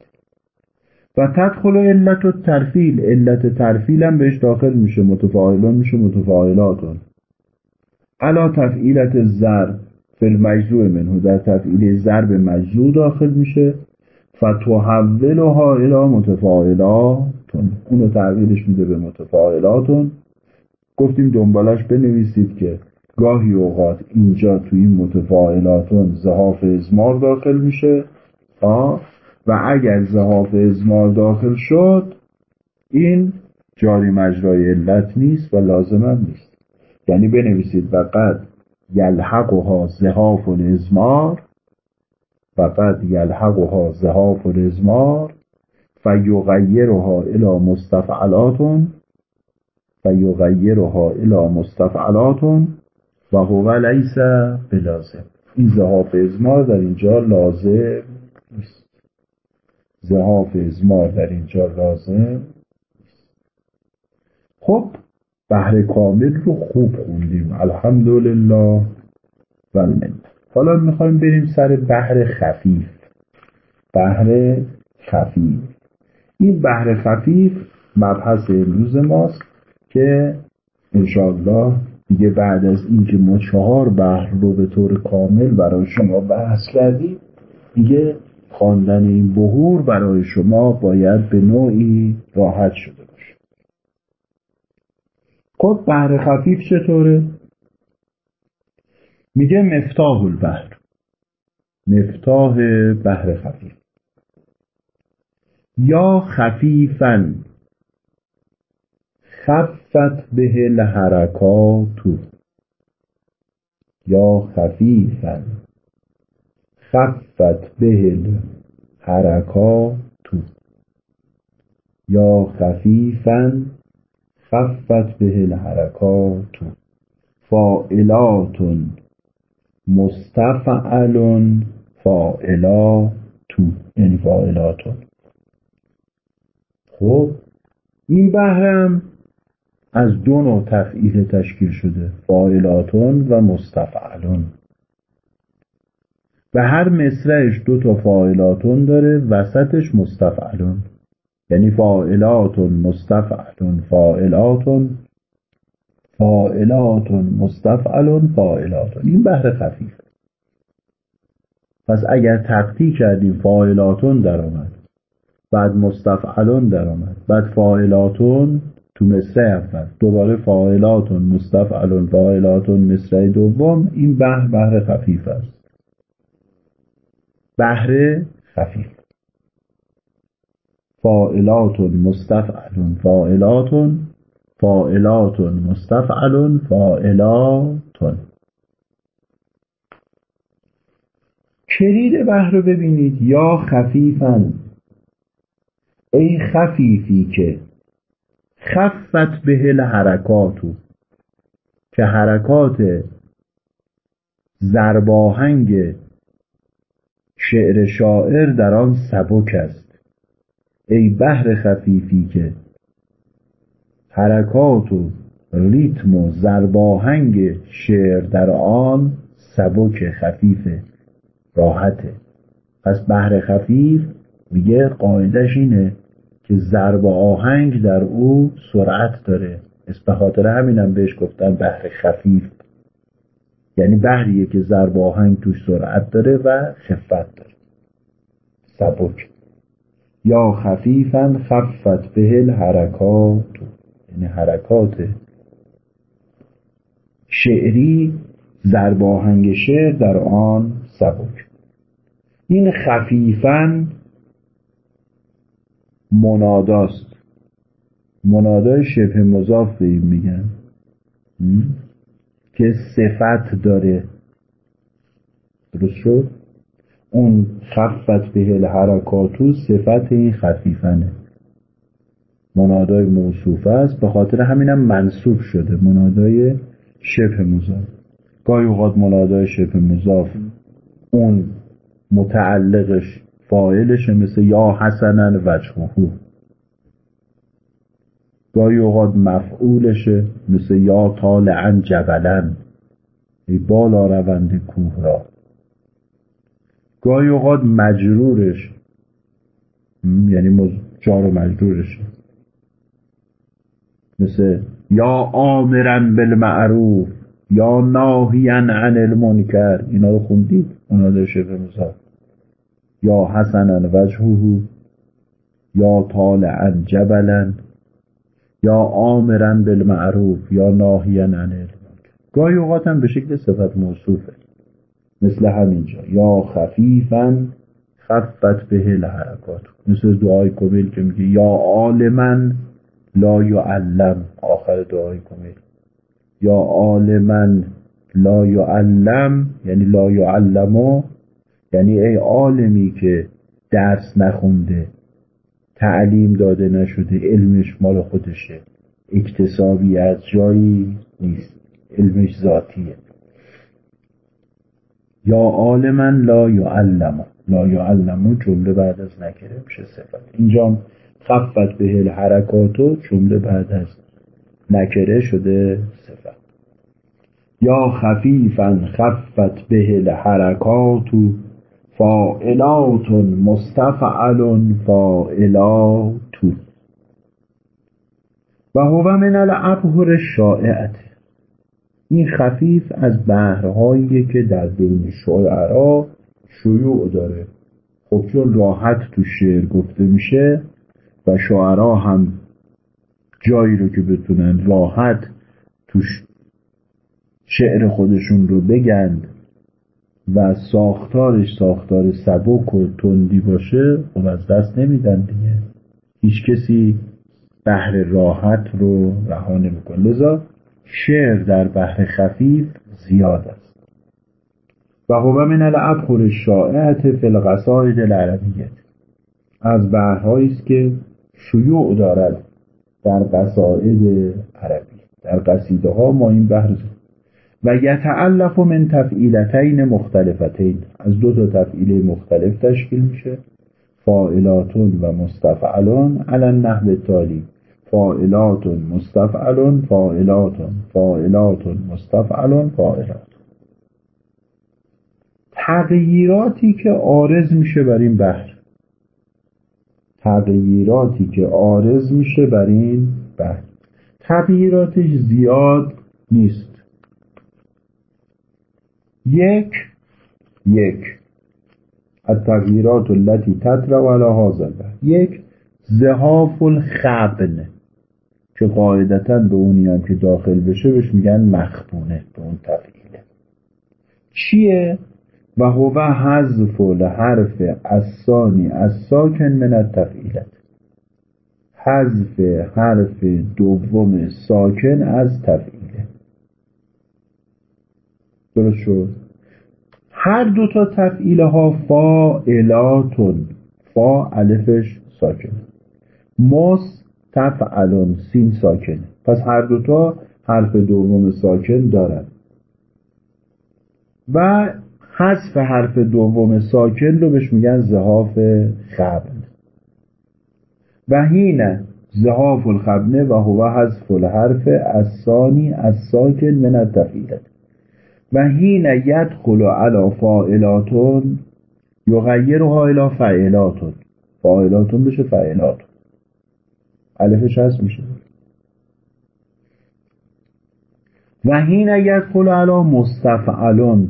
و تدخل علت و ترفیل علت ترفیل هم بهش داخل میشه متفاعلان میشه متفاعلاتون. علا تفعیلت ضرب فی المجزوع منه. در تفعیل ضرب مجزوع داخل میشه. فتحولها الى متفاعلاتون. اونو تغییرش میده به متفاعلاتون. گفتیم دنبالش بنویسید که گاهی اوقات اینجا توی این متفاعلاتون زهاف ازمار داخل میشه آه؟ و اگر زهاف ازمار داخل شد این جاری مجرای علت نیست و لازم هم نیست. یعنی بنویسید فقط یلحقها زهاف الازمار فقط یلحقها زهاف الازمار فیغیرها الى مستفعلاتون فیغیرها الى مستفعلاتون و هو لیس بلازم. این زهاف ازمار در اینجا لازم نیست. زهاف ازمار در اینجا لازم خب بحر کامل رو خوب خوندیم. الحمدلله و حالا می‌خوایم بریم سر بحر خفیف. بحر خفیف. این بحر خفیف مبحث امروز ماست که انشاءالله دیگه بعد از اینکه ما چهار بحر رو به طور کامل برای شما بحث کردیم دیگه خواندن این بهور برای شما باید به نوعی راحت شده باشه. خب بحر خفیف چطوره؟ میگه مفتاح البحر مفتاح بحر خفیف. یا خفیفن خفت به الحرکات یا خفیفا. خفت به حرکاتو یا خفیفا خفت به الحرکات فاعلات مستفعل فاعلات. یعنی فاعلات. خب این بهرم از دو نوع تفعیل تشکیل شده فاعلاتون و مستفعلون. و هر مصرعش دو تا فاعلاتون داره وسطش مستفعلون. یعنی فاعلاتون مستفعلون فاعلاتون فاعلاتون مستفعلون فاعلاتون. این بهر خفیف. پس اگر تقطی کردیم فاعلاتون در آمد بعد مستفعلون در آمد بعد فاعلاتون تو مصرع اول. دوباره فاعلاتون مستفعلون فاعلاتون مصرع دوم. این بحر بحر خفیف است. بحر خفیف. فاعلات مستفعل فاعلات فاعلات مستفعل فاعلات. کلید بحر رو ببینید. یا خفیفن ای خفیفی که خفت به الحرکاتو که حرکات زرباهنگ شعر شاعر در آن سبک است. ای بحر خفیفی که حرکات و ریتم و زرباهنگ شعر در آن سبک خفیف راحته. پس بحر خفیف میگه قاعدش اینه که ضرب آهنگ در او سرعت داره. به خاطر همینم بهش گفتن بحر خفیف. یعنی بحریه که ضرب آهنگ توش سرعت داره و خفت داره. سبک. یا خفیفا خفت به الحرکات یعنی حرکات شعری ضرب آهنگ شعر در آن سبک. این خفیفا مناداست. منادای شبه مضاف به این میگن. که صفت داره. درست شد؟ اون خفت به الحرکاتو صفت این خفیفنه. منادای موصوفه است به خاطر همینم منصوب شده. منادای شبه مضاف. گاهی اوقات منادای شبه مضاف اون متعلقش فاعلشه مثل یا حسنا وجهه گاهی اوقات مفعولشه مثل یا طالعا جبلن. ای بالا روند کوه را. گاهی اوقات مجرورش یعنی جار و مجرورشه مثل یا آمرن بالمعروف یا ناهیان عن المنکر. اینا رو خوندید؟ اونا در شبه مصاب یا حسنا وجهه یا طالعا جبلا یا آمرن بالمعروف یا ناهیان عن المنکر. گاهی هم به شکل صفت موصوفه. مثل همینجا. یا خفیفا خفت به الحرکات مثل دعای کمیل که میگه یا عالما لا یعلم. آخر دعای کمیل. یا عالما لا یعلم یعنی لا یعلمو یعنی ای عالمی که درس نخونده تعلیم داده نشده علمش مال خودشه. اکتسابی از جایی نیست علمش ذاتیه. یا عالما لا یعلم. لا یعلم جمله بعد از نکره میشه صفت. اینجا خفت به الحرکاتو جمله بعد از نکره شده صفت. یا خفیفا خفت به الحرکات فاعلات مستفعل فاعلات. و هو من الابهر الشائعه این خفیف از بهرهایی که در بین شعرا شیوع داره. خب چون راحت تو شعر گفته میشه و شعرا هم جایی رو که بتونن راحت توش شعر خودشون رو بگند و ساختارش ساختار سبک و تندی باشه خب از دست نمیدن دیگه. هیچ کسی بهر راحت رو رها نمی‌کنه. لذا شعر در بحر خفیف زیاد است. و هو من الابخر الشائعة فی القصائد العربیه از بحرهایی است که شیوع دارد در قصائد عربی. در قصیده ها ما این بحر و یتعلف من تفعیلتین مختلفتین. از دو تا تفعیله مختلف تشکیل میشه. فائلاتون و مستفعلون علی النحو التالی. فائلاتون مستفعلون فائلاتون فائلاتون مستفعلون فائلاتون تغییراتی که آرز میشه بر این بحر. تغییراتی که آرز میشه بر این بحر. تغییراتش زیاد نیست. یک یک. التغییرات التي تطرا على هذا یک زهاف الخبن که قاعدتا به اونی هم که داخل بشه بهش میگن مخبونه به اون تفعیله چیه؟ و هو حذف الحرف الثانی از ساکن من التفعیلت حذف حرف دوم ساکن از تفعیله درست شد. هر دو تا تفعیله ها فاعلاتون فا الفش ساکن. مس تفعلون سین ساکن. پس هر دوتا حرف دوم ساکن دارن. و حذف حرف دوم ساکن رو بهش میگن زهاف خبن. و هینه زهاف الخبنه و هو حذف الحرف از ثانی از ساکن من التفعیلت و هین یدخل علی فاعلاتون یغیرها الی فعلاتون فاعلاتون بشه فعلاتون الفش هست میشه. و هین یدخل علی مستفعلون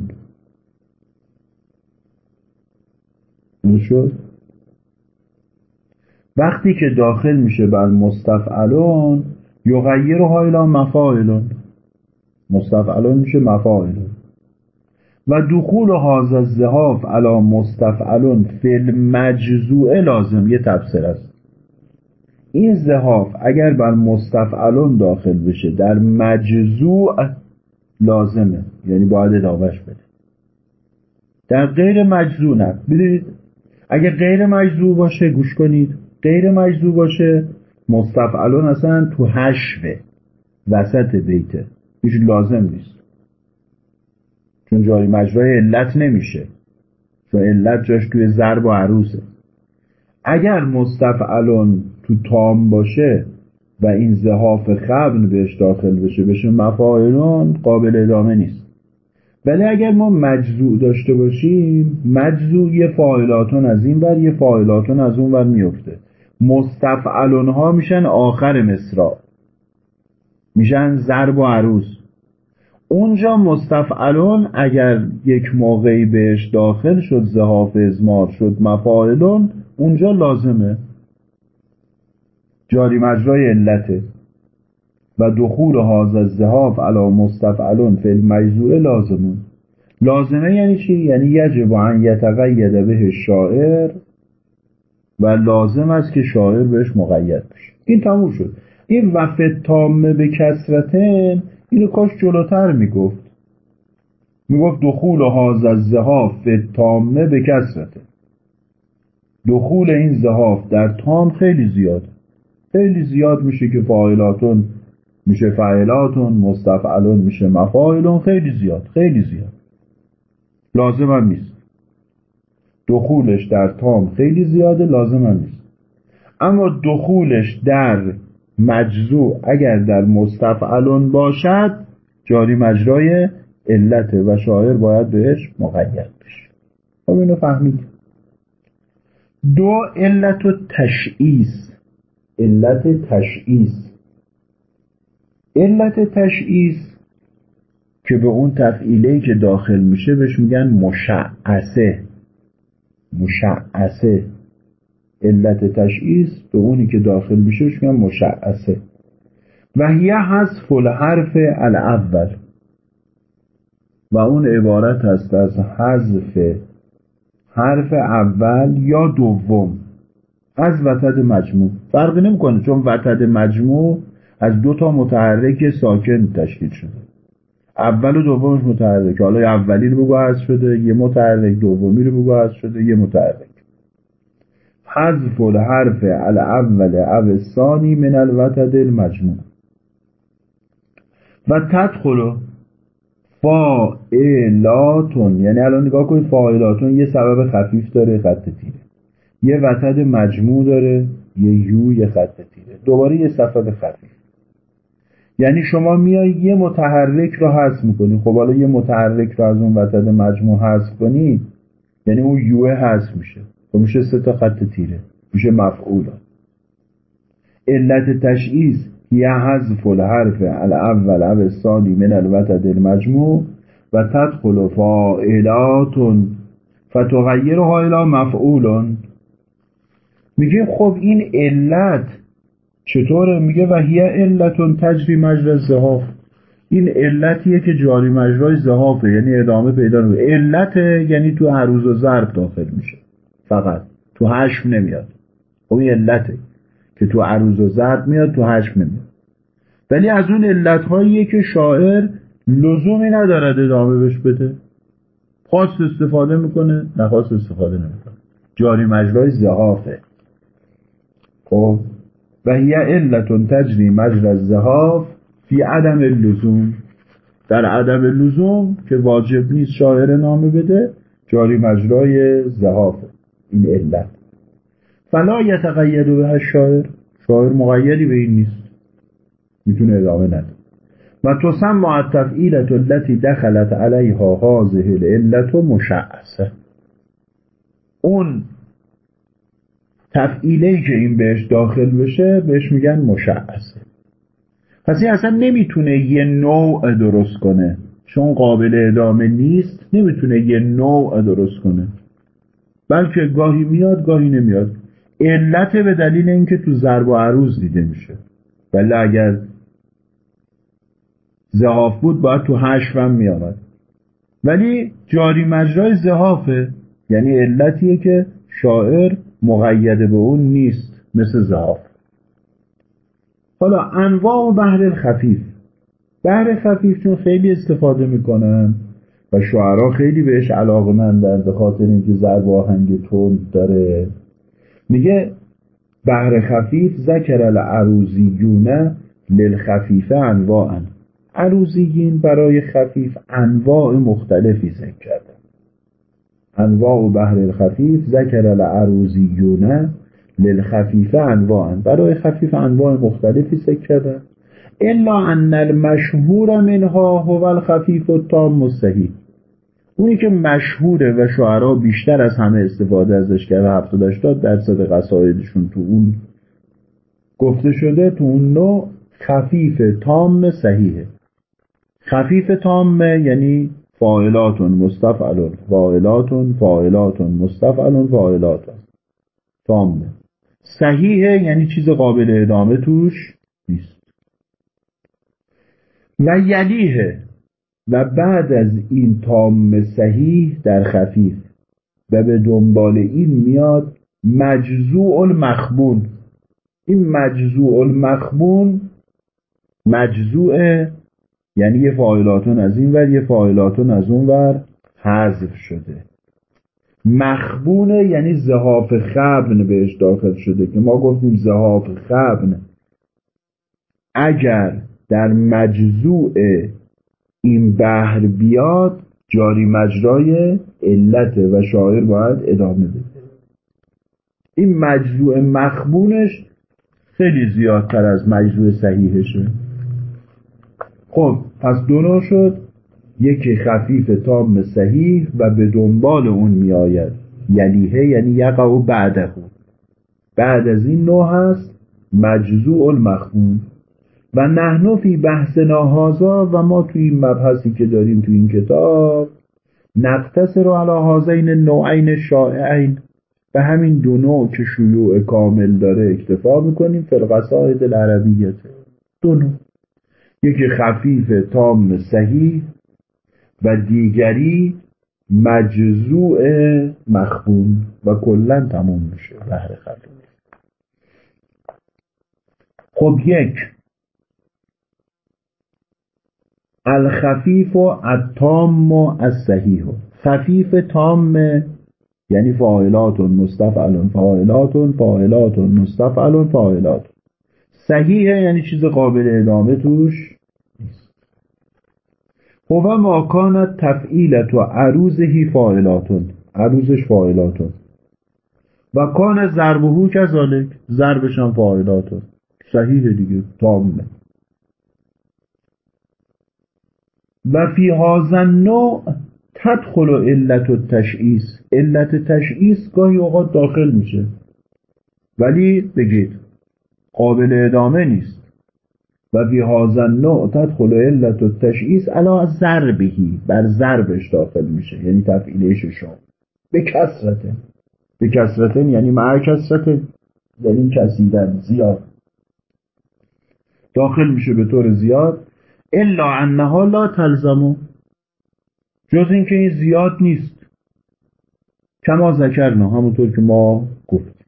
شد؟ وقتی که داخل میشه بر مستفعلون یغیرها الی مفاعلون مستفعلون میشه مفاعلون و دخول هاز الزهاف علا مستفعلون فل مجزوعه لازم. یه تفسیر است. این زهاف اگر بر مستفعلون داخل بشه در مجزوع لازمه. یعنی باید ادامهش بده. در غیر مجزوع نه. بدید اگر غیر مجزوع باشه گوش کنید. غیر مجزوع باشه مستفعلون اصلا تو حشوه وسط بیته هیچ لازم نیست. چون جاری مجرای علت نمیشه. چون علت جاش توی ضرب و عروسه. اگر مستفعلون تو تام باشه و این زهاف خبن بهش داخل بشه بشه مفاعلون قابل ادامه نیست. ولی اگر ما مجزوع داشته باشیم مجزوع یه فاعلاتون از این ور یه فاعلاتون از اون ور میفته. مستفعلون ها میشن آخر مصرا میشن ضرب و عروس. اونجا مستفعلون اگر یک موقعی بهش داخل شد زهاف ازمار شد مفاعلون اونجا لازمه. جاری مجرای علته. و دخول هاز الزهاف علا مستفعلون فی المجزوعه لازمون. لازمه یعنی چی؟ یعنی یجب ان یتقید به شاعر و لازم است که شاعر بهش مقید بشه. این تموم شد. این وفت تامه به کسرتن اینو کاش جلوتر می‌گفت. می‌گفت دخول هاز از زهاف تامه به کسرته دخول این زهاف در تام خیلی زیاد. خیلی زیاد میشه که فاعلاتون میشه فعلاتون مستفعلون میشه مفاعلون خیلی زیاد خیلی زیاد. لازم هم نیست. دخولش در تام خیلی زیاده لازم هم نیست. اما دخولش در مجزوع اگر در مستفعلون باشد جاری مجرای علته و شاعر باید بهش مقید بشه. خب اینو فهمید. دو علت و تشعیس علت تشعیس علت تشعیس که به اون تفعیله که داخل میشه بهش میگن مشعسه مشعسه علت تشعیز به اونی که داخل میشه میگن مشعسه و هی حذف الحرف الاول. و اون عبارت هست از حذف حرف اول یا دوم. از وتد مجموع. فرقی نمی‌کنه چون وتد مجموع از دو تا متحرک ساکن تشکیل شده. اول و دومش متحرک حالا اولی رو بگو حذف شده یه متحرک دومی رو بگو حذف شده یه متحرک. حذف الحرف الاول او ثانی من الوتد المجموع. و تدخل فاعلاتون یعنی الان نگاه کنید فاعلاتون یه سبب خفیف داره خط تیره. یه وتد مجموع داره یه یو یه خط تیره. دوباره یه سبب خفیف. یعنی شما میای یه متحرک رو حذف می‌کنی. خب حالا یه متحرک رو از اون وتد مجموع حذف کنی یعنی اون یوه حذف میشه. خب میشه سه تا خط تیره. میشه مفعولا علت تشعیز یه حذف الحرف الاول او الثانی من الوتد المجموع و تدخل فاعلات فتغیرها الى مفعول میگه خب این علت چطوره؟ میگه و هی علتون تجری مجرى زهاف این علتیه که جاری مجرای زهافه یعنی ادامه پیدا نمی‌کنه. علت یعنی تو عروض و ضرب داخل میشه. فقط. تو حشم نمیاد. خب این علته که تو عروض و ضرب میاد تو حشم نمیاد. ولی از اون علتهاییه که شاعر لزومی ندارد ادامه بهش بده. خواست استفاده می‌کنه نخواست استفاده نمی‌کنه. جاری مجرای زهافه. خب؟ و هی علت تجری مجرى الزهاف فی عدم اللزوم در عدم لزوم که واجب نیست شاعر نامه بده جاری مجرای زهاف این علت. فلا یتقید به شاعر. شاعر مقیدی به این نیست. می‌تونه ادامه نده. و تسمى التفعیلة التي دخلت علیها هذه العلت مشعصه اون تفعیله که این بهش داخل بشه بهش میگن مشعصه پس این اصلا نمی‌تونه یه نوع درست کنه. چون قابل ادامه نیست نمی‌تونه یه نوع درست کنه. بلکه گاهی میاد گاهی نمیاد. علت به دلیل اینکه تو ضرب و عروض دیده میشه. ولی اگر زهاف بود باید تو هشفم میآمد. ولی جاری مجرای زهافه. یعنی علتیه که شاعر مقید به اون نیست مثل زهاف. حالا انواع و بحر خفیف. بحر خفیف چون خیلی استفاده می‌کنن. و شعرا خیلی بهش علاقه مندن به خاطر اینکه ضرب آهنگ تند داره. میگه بحر خفیف ذکر العروزیون للخفیفه انواعا. عروزیین برای خفیف انواع مختلفی ذکر. کرده انواع بحر الخفیف ذکر العروزیون للخفیفه انواعا. برای خفیف انواع مختلفی ذکر. کرده الا ان المشهور منها هو الخفیف التام مستحی اونی که مشهوره و شعرا بیشتر از همه استفاده ازش کرده 70 80 درصد قصایدشون تو اون گفته شده تو اون نوع خفیف تام صحیحه. خفیف تام یعنی فاعلاتون مستفعلون فاعلاتون فاعلاتون مستفعلون فاعلاتون. تامه صحیحه یعنی چیز قابل ادامه توش نیست. و یلیه. و بعد از این تام صحیح در خفیف. و به دنبال این میاد مجزوع المخبون این مجزوع المخبون مجزوع یعنی یه فاعلاتون از این ور یه فاعلاتون از اون ور حذف شده. مخبونه یعنی زهاف خبن بهش داخل شده که ما گفتیم زهاف خبن. اگر در مجزوع این بحر بیاد جاری مجرای علت و شاعر باید ادامه بده. این مجزوع مخبونش خیلی زیادتر از مجزوع صحیحشه. خب پس دو نوع شد. یکی خفیف تام صحیح و به دنبال اون میآید. یلیه یعنی یقع و بعده بعد از این نوع هست مجزوع المخبون. و نحنو فی بحث ناهازا و ما توی این مبحثی که داریم توی این کتاب نقتصر رو علی هازین نوعین شائعین. به همین دو نوع که شیوع کامل داره اکتفا می‌کنیم فرقصاید العربیت دو نوع. یکی خفیف تام صحیح و دیگری مجزوع مخبون و کلا تموم میشه. بهر خفیف. خب یک الخفیف و التام و الصحیح. خفیف تام یعنی فاعلات مستفعل فاعلات فاعلات مستفعل فاعلات. صحیح یعنی چیز قابل ادامه توش نیست. هو ما کانت تفعیلت و عروضهی فاعلاتون عروضش فاعلاتون و کان ضربهو کذالک ضربش هم فاعلاتون صحیح دیگه تامه و فی هازن نوع تدخل علت و تشعیس علت تشعیس گاهی اوقات داخل میشه. ولی بگید قابل ادامه نیست. و فی هازن نوع تدخل علت و تشعیس علا ضربهی بر ضربش داخل میشه. یعنی تفعیله ششم به کسرته به کسرته یعنی مع کسرته یعنی کسیدن زیاد. داخل میشه به طور زیاد. الا انها لا تلزمو جز اینکه این زیاد نیست. کما ذکرنا همونطور که ما گفتیم.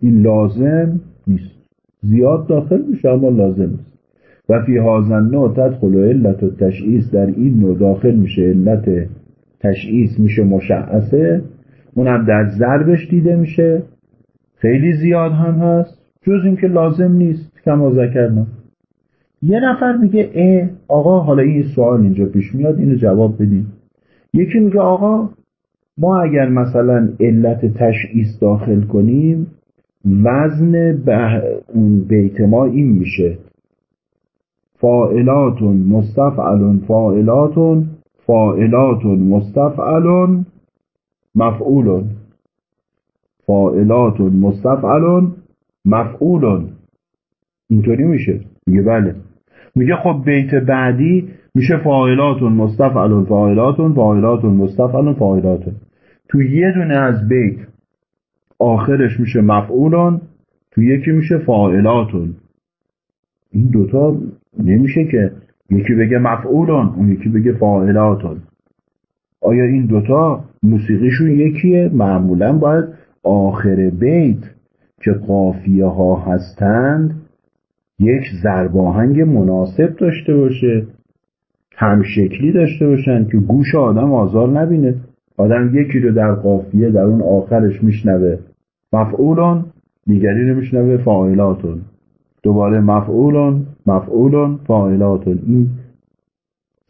این لازم نیست. زیاد داخل میشه اما لازم نیست. و فی هازن نوع تدخل علت و تشعیس در این نوع داخل میشه علت تشعیس میشه مشعصه اونم در ضربش دیده میشه. خیلی زیاد هم هست. جز اینکه لازم نیست. کما ذکرنا. یه نفر میگه اه آقا حالا این سوال اینجا پیش میاد اینو جواب بدیم یکی میگه آقا ما اگر مثلا علت تشعیس داخل کنیم وزن به اون بیت ما این میشه. فائلاتون مستفعلون فائلاتون فائلاتون مستفعلون مفعولون. فائلاتون مستفعلون مفعولون. اینطوری میشه. میگه بله. میگه خب بیت بعدی میشه فاعلاتون مستفعلون فاعلاتون فاعلاتون مستفعلون فاعلاتون. تو یه دونه از بیت آخرش میشه مفعولون تو یکی میشه فاعلاتون. این دوتا نمیشه که یکی بگه مفعولون اون یکی بگه فاعلاتون. آیا این دوتا موسیقیشون یکیه؟ معمولا باید آخر بیت که قافیه ها هستند یک زرباهنگ مناسب داشته باشه همشکلی داشته باشن که گوش آدم آزار نبینه. آدم یکی رو در قافیه در اون آخرش میشنوه. مفعولون دیگری رو میشنوه فاعلاتون. دوباره مفعولون مفعولون فاعلاتون. این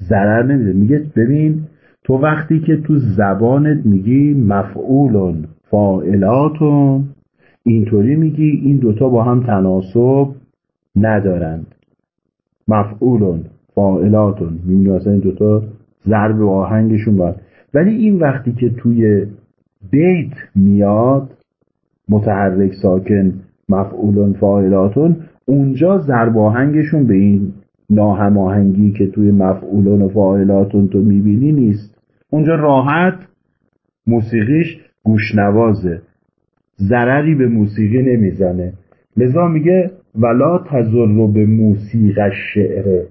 ضرر نمیده. میگه ببین تو وقتی که تو زبانت میگی مفعولون فاعلاتون اینطوری میگی این دوتا با هم تناسب ندارند. مفعولون فاعلاتون می‌بینی اصلا این دوتا ضرب و آهنگشون باید. ولی این وقتی که توی بیت میاد متحرک ساکن مفعولون فاعلاتون اونجا ضرب آهنگشون به این ناهماهنگی که توی مفعولون و فاعلاتون تو می‌بینی نیست. اونجا راحت موسیقیش گوشنوازه. ضرری به موسیقی نمی‌زنه. لذا میگه ولا تزر به موسیقی شعره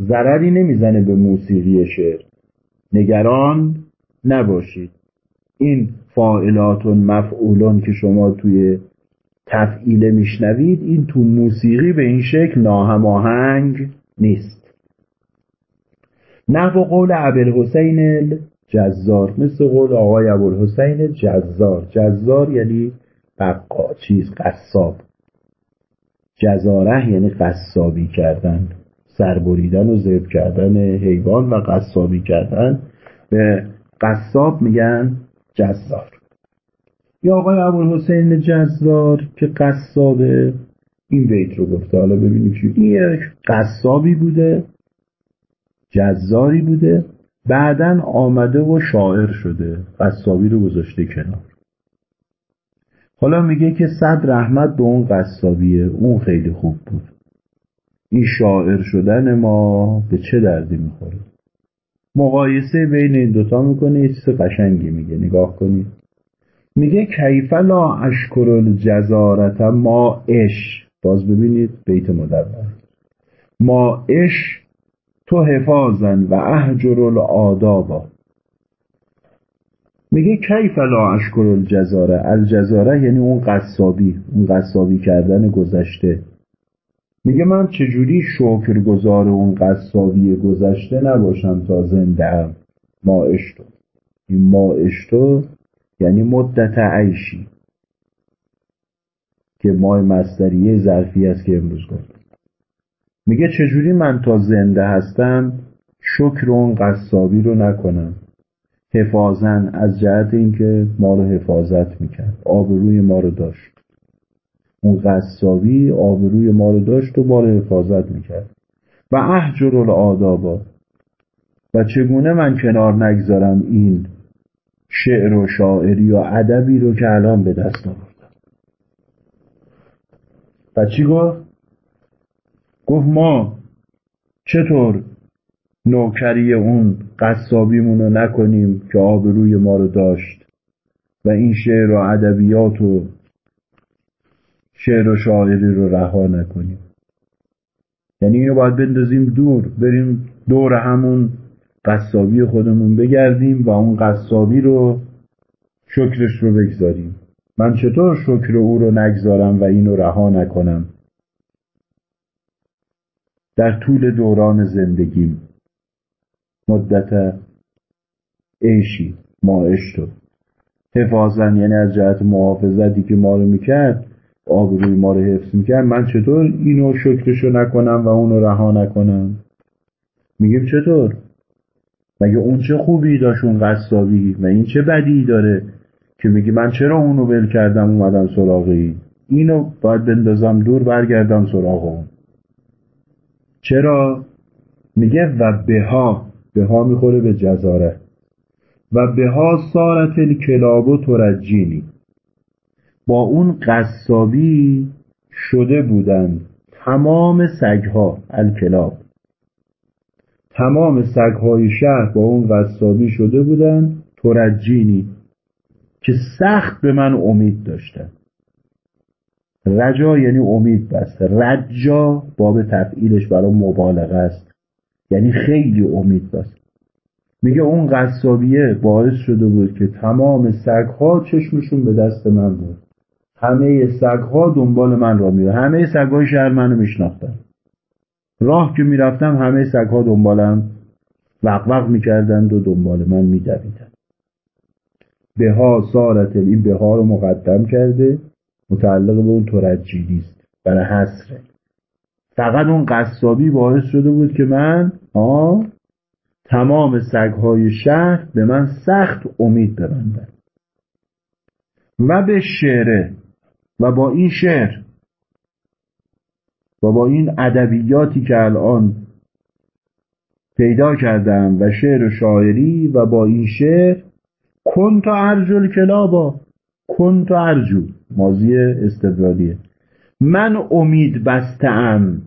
ضرری نمی‌زنه به موسیقی شعر. نگران نباشید. این فاعلاتون مفعولون که شما توی تفعیله میشنوید این تو موسیقی به این شکل ناهماهنگ نیست. نحو قول ابوالحسین جزار مثل قول آقای ابوالحسین جزار. جزار یعنی بقا چیز قصاب. جزاره یعنی قصابی کردن سربریدن و ذبح کردن حیوان و قصابی کردن. به قصاب میگن جزار. یا آقای ابوالحسین جزار که قصابه این بیت رو گفته. حالا ببینیم چی این یک قصابی بوده جزاری بوده بعدا آمده و شاعر شده. قصابی رو گذاشته کنار. حالا میگه که صد رحمت به اون قصابیه اون خیلی خوب بود. این شاعر شدن ما به چه دردی می‌خوره؟ مقایسه بین این دوتا می‌کنه یه چیز قشنگی میگه. نگاه کنید. میگه کیف لا اشکر الجزارت ما اش باز ببینید بیت مدبر. ما اش تو حفاظن و احجر الادابا میگه کیف لا اشکر الجزاره؟ الجزاره یعنی اون قصابی اون قصابی کردن گذشته. میگه من چجوری شکرگزار اون قصابی گذشته نباشم تا زنده هم ما اشتو این ما اشتو یعنی مدت عیشی. که مای مستریه ظرفی است که امروز گفت. میگه چجوری من تا زنده هستم شکر اون قصابی رو نکنم؟ حفاظن از جهت اینکه ما رو حفاظت می‌کرد. آبروی ما رو داشت. اون قصابی آبروی ما رو داشت و ما رو حفاظت می‌کرد. و احجر الآدابا و چگونه من کنار نگذارم این شعر و شاعری و ادبی رو که الان به دست آوردم؟ و چی گفت؟ گفت ما چطور نوکری اون قصابیمون رو نکنیم که آبروی ما رو داشت. و این شعر و ادبیات و شعر و شاعری رو رها نکنیم. یعنی اینو باید بندازیم دور بریم دور همون قصابی خودمون بگردیم و اون قصابی رو شکرش رو بگذاریم. من چطور شکر او رو نگذارم و اینو رها نکنم؟ در طول دوران زندگیم. مدت عیشی ما تو حفاظن یعنی از جهت محافظتی که ما رو می‌کرد آبروی ما رو حفظ می‌کرد. من چطور اینو شکرشو نکنم و اونو رها نکنم؟ میگیم چطور؟ مگه اون چه خوبی داشت اون قصابی؟ و این چه بدی داره که میگی من چرا اونو ول کردم اومدم سراغ این؟ اینو باید بندازم دور برگردم سراغ اون. چرا؟ میگه و بها بها می‌خوره به جزاره. و بها سارت الکلاب و ترجینی با اون قصابی شده بودند تمام سگها الکلاب. تمام سگهای شهر با اون قصابی شده بودند ترجینی که سخت به من امید داشتن. رجا یعنی امید بسته رجا باب تفعیلش برای مبالغه است. یعنی خیلی امید بست میگه اون قصابیه باعث شده بود که تمام سگها چشمشون به دست من بود. همه سگها دنبال من را میره همه سگهای شهر منو میشناختن. راه که می‌رفتم همه سگها دنبالم. وقوق می‌کردند و دنبال من میدویدن به ها سارت این به ها رو مقدم کرده. متعلق به اون ترجیلی است برای حسره فقط اون قصابی باعث شده بود که من آه تمام سگهای شهر به من سخت امید ببندن و به شعره و با این شعر و با این ادبیاتی که الان پیدا کردم و شعر و شاعری و با این شعر کنت ارجل کلابا کنت ارجو مازی استبرالیه من امید بستم.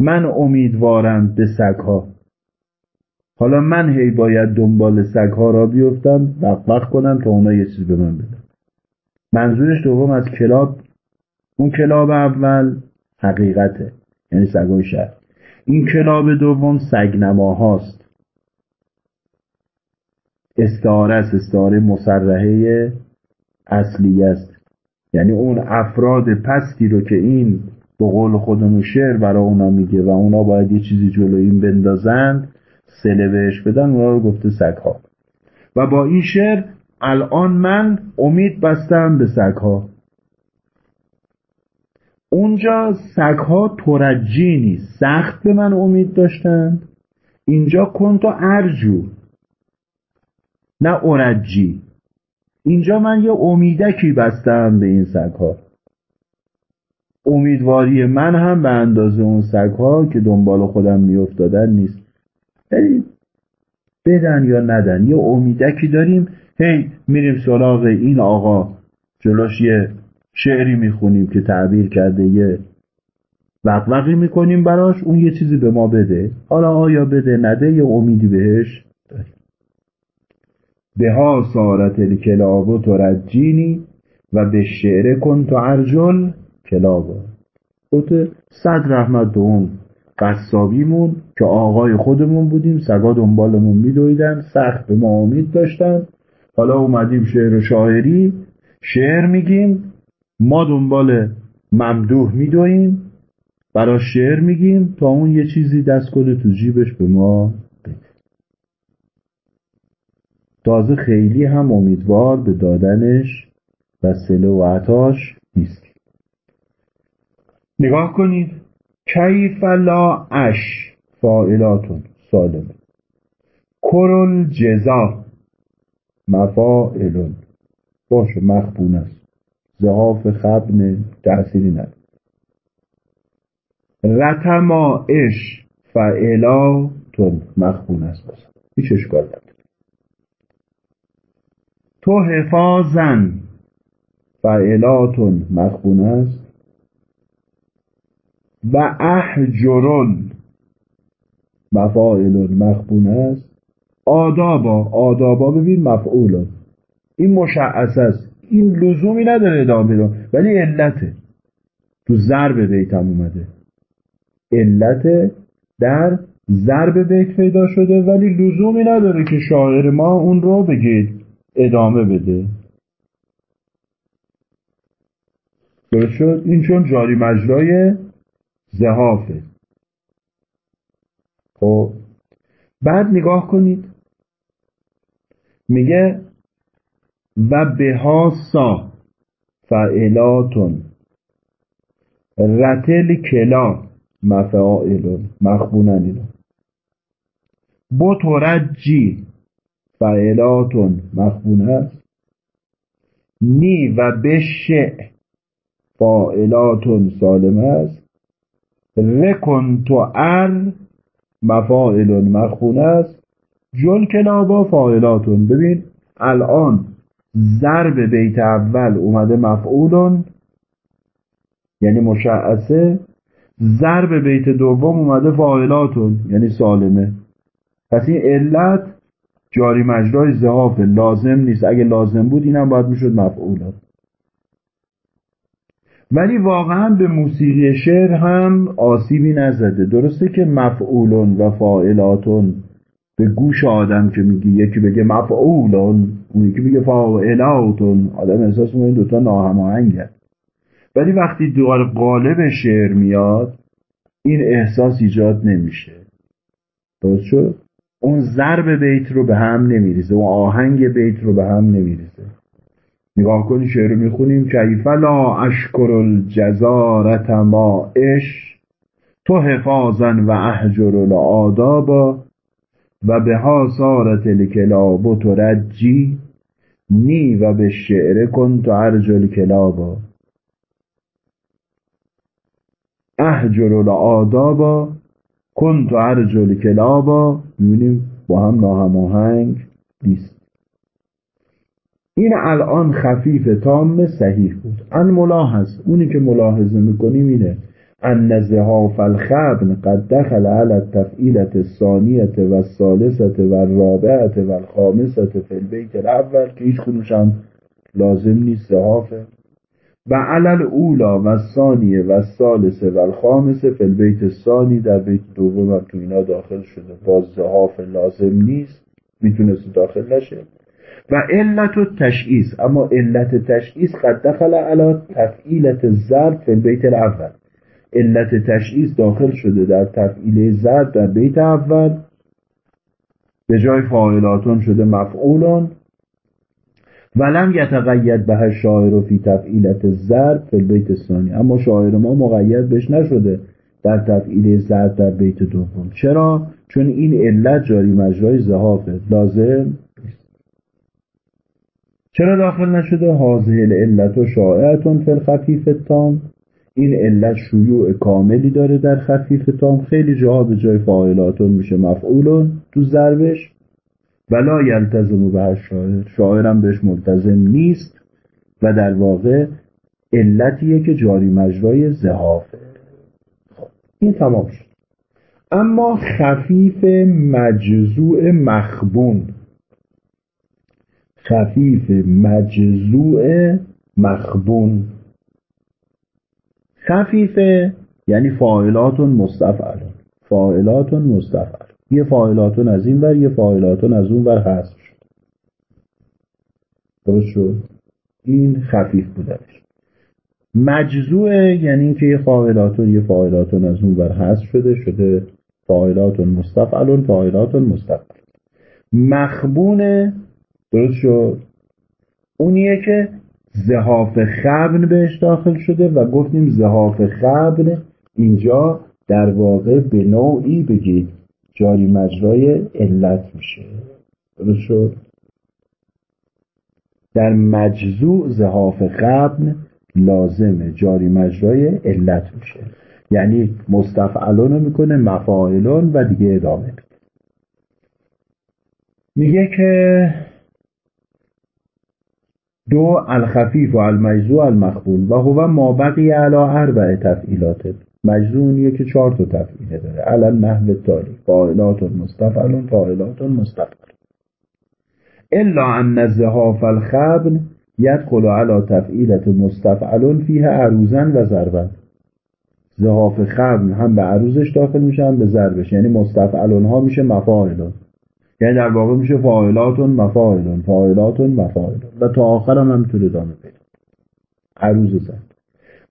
من امیدوارم به سگها. حالا من هی باید دنبال سگها را بیفتم وقت کنم تا اونا یه چیز به من بدن. منظورش دوم از کلاب اون کلاب اول حقیقته یعنی سگای شهر. این کلاب دوم سگنماهاست. استعاره است استعاره مسرحه اصلی است. یعنی اون افراد پستی رو که این به قول خودمون شعر برای اونا میگه و اونا باید یه چیزی جلو این بندازن سله بهش بدن اونا رو گفته سگها. و با این شعر الان من امید بستم به سگها. اونجا سگها ترجی نیست. سخت به من امید داشتند. اینجا کنتو ارجو. نه ارجی. اینجا من یه امیدکی بستم به این سگها. امیدواری من هم به اندازه اون سگها که دنبال خودم میافتادن نیست. یعنی بدن یا ندن یه امیدکی داریم. هی میریم سراغ این آقا. جلوش یه شعری می‌خونیم که تعبیر کرده یه وقوقی می‌کنیم براش. اون یه چیزی به ما بده. حالا آیا بده نده یه امیدی بهش؟ به ها سارت الکلاب و ترجینی و به شعر کن تو ارجل. کلابا گفته صد رحمت به اون قصابیمون که آقای خودمون بودیم سگا دنبالمون میدویدن سخت به ما امید داشتن. حالا اومدیم شعر و شاعری شعر میگیم ما دنبال ممدوح میدویم برای شعر میگیم تا اون یه چیزی دست کنه تو جیبش به ما بده. تازه خیلی هم امیدوار به دادنش و سله و عطاش نیست. نگاه کنید. کیف لا اش فاعلاتون سالمه. کرل جزا مفاعلون. باشه مخبون است. زهاف خبن تأثیری نداره. رتما اش فعلاتون مخبون است. بازم هیچ اشکال نداره. تو حفاظن فعلاتون مخبون است. و احجرون. مفاعلون مخبون است. آدابا. آدابا ببین مفعولون این مشعص است. این لزومی نداره ادامه بدم ولی علته. تو ضرب بیتم اومده. علت در ضرب بیت پیدا شده. ولی لزومی نداره که شاعر ما اون رو بگید ادامه بده. درست شد؟ این چون جاری مجرای زهافه خب بعد نگاه کنید. میگه و بها سا فعلاتون رتل کلا مفاعلون مخبونن بطرجی فعلاتون مخبون است نی و بشع فاعلاتون سالم است رکن تو ار مفاعلون مخبون است. جل کلابا فاعلاتون. ببین الان ضرب بیت اول اومده مفعولون یعنی مشعصه ضرب بیت دوم اومده فاعلاتون یعنی سالمه. پس این علت جاری مجرای زهاف لازم نیست. اگه لازم بود اینم باید می‌شد مفعولات ولی واقعا به موسیقی شعر هم آسیبی نزده. درسته که مفعولون و فاعلاتون به گوش آدم که میگی یکی بگه مفعولون اون یکی بگه فاعلاتون. آدم احساس می‌کنه دوتا ناهماهنگه ولی وقتی دوار قالب شعر میاد این احساس ایجاد نمیشه. درست شد؟ اون ضرب بیت رو به هم نمیریزه اون آهنگ بیت رو به هم نمیریزه. نگاه کنی شعر می‌خونیم. کیف لا اشکر الجزارت ما اش تو حفاظا و احجر الآدابا و به ها سارت الکلاب ترجی نی و به شعر کن تو ارج الکلابا احجر الآدابا کن تو ارج الکلابا می‌بینیم با هم ناهماهنگ. نیست این الان خفیف تام صحیح بود. ان ملاحظ اونی که ملاحظه می‌کنیم اینه. ان زهاف الخبن قد دخل على التفعیلة الثانیة و الثالثة و الرابعة و الخامسة فی البیت الاول که هیچ هم لازم نیست. زهافه و علل اولا و الثانیه و الثالثه و الخامسه فی البیت الثانی در بیت دوم هم تو اینا داخل شده. باز زهاف لازم نیست. می‌تونست داخل نشه. و علت و تشعیز اما علت تشعیز قد دخل علی تفعیلت ضرب فی البیت الاول. علت تشعیز داخل شده در تفعیل ضرب در بیت اول. به جای فاعلاتون شده مفعولون. ولم یتقید به شاعر فی تفعیلت ضرب فی البیت الثانی. اما شاعر ما مقید بهش نشده در تفعیل ضرب در بیت دوم. چرا؟ چون این علت جاری مجرای زهافه. لازم چرا داخل نشده؟ حاضر علت و شائعتون فی الخفیف تام این علت شیوع کاملی داره در خفیف تام. خیلی جاها به جای فاعلاتون میشه مفعولون تو ضربش. ولا یلتزم به شاعر. شاعرم بهش ملتزم نیست و در واقع علتیه که جاری مجرای زهافه. خب این تمام شد. اما خفیف مجزوع مخبون. خفیف مجزوع مخبون. خفیفه یعنی فاعلاتون مستفعلون فاعلاتون مستفعل. یه فاعلاتون از این ور یه فاعلاتون از اون ور حذف شد. درست این خفیف بودنش. مجزوع یعنی اینکه یه فاعلاتون یه فاعلاتون از اون بر حذف شده شده فاعلاتون مستفعلون فاعلاتون مستفعل. مخبون درست شد؟ اونیه که زهاف خبن بهش داخل شده و گفتیم زهاف خبن اینجا در واقع به نوعی بگید جاری مجرای علت میشه. درست شد؟ در مجزوع زهاف خبن لازمه جاری مجرای علت میشه. یعنی مستفعلون می‌کنه مفاعلون و دیگه ادامه میگه که دو الخفیف و المجزوع المقبول و هو ما بقی علا اربع تفعیلات. مجزونیه که چهار تا تفعیله داره. علل نحو تالی فاعلات مستفعل فاعلات مستفعل. الا ان الزهاف الخبن یدخل علی تفعیلت مستفعل فیه عروزن و ضربن زهاف خبن هم به عروزش داخل میشه هم به ضربش. یعنی مستفعلون ها میشه مفاعلون. یعنی در واقع میشه فاعلاتون مفاعلون فاعلاتون مفاعلون و تا آخر هم همینطور ادامه پیدا عروض زد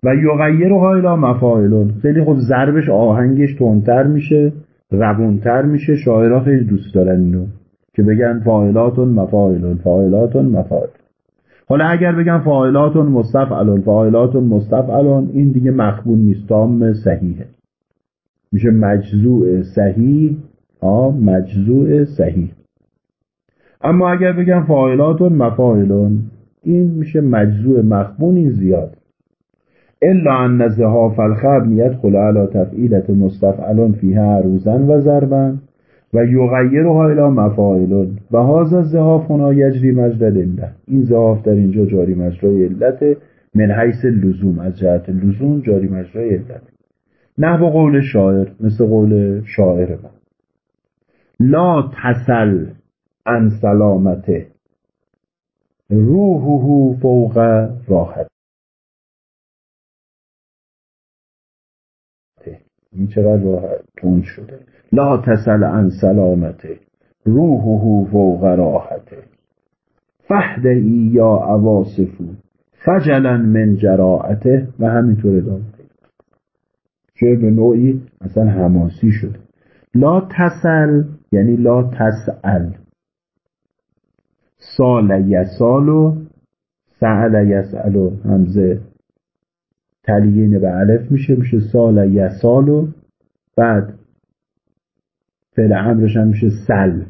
و یغیر الی مفاعلون خیلی خب ضربش آهنگش تندتر میشه روونتر میشه. شاعرها خیلی دوست دارن اینو. که بگن فاعلاتون مفاعلون فاعلاتون مفاعلون حالا اگر بگن فاعلاتون مستفعلون فاعلاتون مستفعلون این دیگه مخبون نیست. تام صحیحه. میشه مجزوع صحیح آ مجزوع صحیح. اما اگر بگم فاعلاتون مفاعلون این میشه مجزوع مخبون این زیاد. الا ان زهاف الخبن یدخل على تفعیلت مستفعلون فیها عروزن و ضربن و یغیرها الى مفاعلون. و هذا الزهاف هنا یجری علت. این زهاف در اینجا جاری مجرای علت من حیث لزوم از جهت لزوم جاری مجرای علت. نحو قول شاعر مثل قول شاعر ما لا تسل عن سلامته. روحه فوق راحت این چقدر راحت تون شده. لا تسل عن سلامته. روحه فوق راحته. فهد ای یا عواصفو فجلا من جراعته و همینطور ادامه چه به نوعی اصلا حماسی شده. لا تسل یعنی لا تسأل. سال یسالو سأل یسالو همزه تلیین به علف میشه میشه سال یسالو بعد فعل امرش هم میشه سل.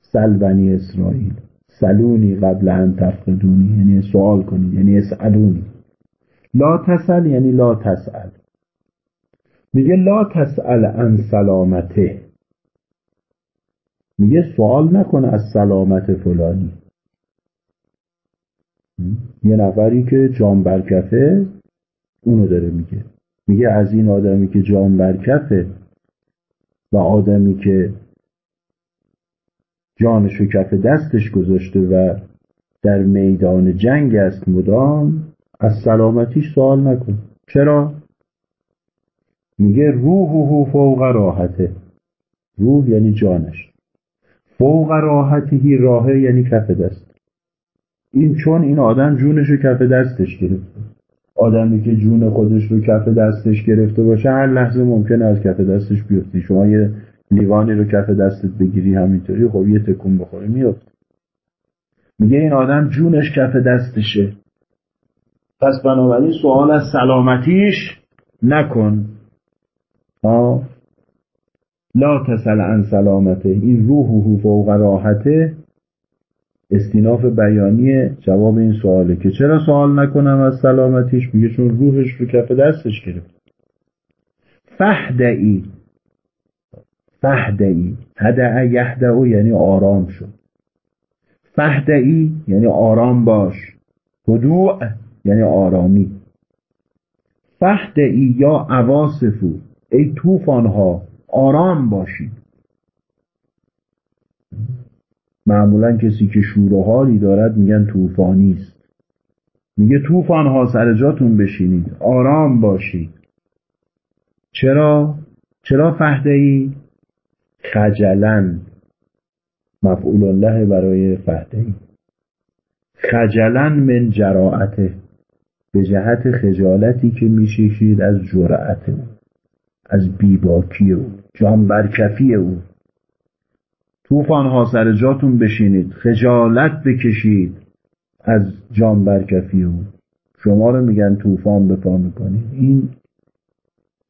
سل بنی اسرائیل. سلونی قبل ان تفقدونی یعنی سوال کنید یعنی اسالونی لا تسل یعنی لا تسأل. میگه لا تسأل عن سلامته. میگه سوال نکنه از سلامت فلانی. یه نفری که جام برکفه اونو داره میگه. میگه از این آدمی که جام برکفه و آدمی که جانشو کف دستش گذاشته و در میدان جنگ است مدام از سلامتیش سوال نکن. چرا؟ میگه روح فوق راحته. روح یعنی جانش. فوق راحتی راهه یعنی کف دست. این چون این آدم جونش رو کف دستش گرفته. آدمی که جون خودش رو کف دستش گرفته باشه هر لحظه ممکنه از کف دستش بیفتی شما یه لیوانی رو کف دستت بگیری همینطوری خب یه تکون بخوره میفت میگه این آدم جونش کف دستشه. پس بنابراین سوال از سلامتیش نکن. آه. لا تسل عن سلامته. این روح فوق راحته. استیناف بیانی جواب این سواله که چرا سوال نکنم از سلامتیش؟ میگه چون روحش رو کف دستش گرفت. فهدعی فهدعی هدع یهدعو یعنی آرام شد. فهدعی یعنی آرام باش. هدوع یعنی آرامی. فهدعی یا عواصفو. ای توفانها آرام باشید معمولا کسی که شور و حالی دارد میگن طوفانی است. میگه طوفان ها سر جاتون بشینید. آرام باشید چرا؟ چرا فهده ای خجلن مفعول الله برای فهده ای خجلن من جراعته. به جهت خجالتی که میشکید از جرأت او. از بیباکی او. جان برکفی او. توفان ها سر جاتون بشینید. خجالت بکشید از جان برکفی او. شما رو میگن طوفان به پا می‌کنید. این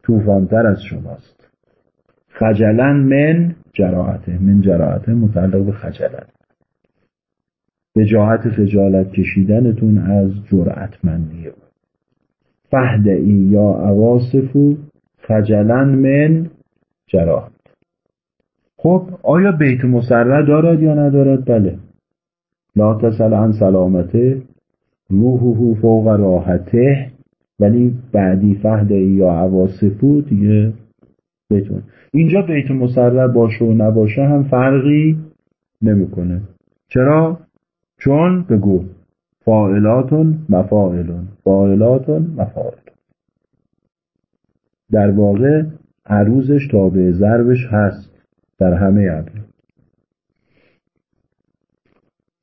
طوفانتر از شماست. خجلن من جراحته. من جراحته متعلق به خجلت. به جاحت خجالت کشیدنتون از جرأتمندی او. فهدعی یا عواصفو خجلن من جراحت خب آیا بیت مسره دارد یا ندارد؟ بله. لا تسل عن سلامته روحه فوق راحته ولی بعدی فهده یا عواصفو دیگه بیتون اینجا بیت مسرر باشه و نباشه هم فرقی نمی‌کنه. چرا؟ چون بگو فاعلاتون مفاعلون. فاعلاتون مفاعلون در واقع عروزش تابع ضربش هست در همه ابیات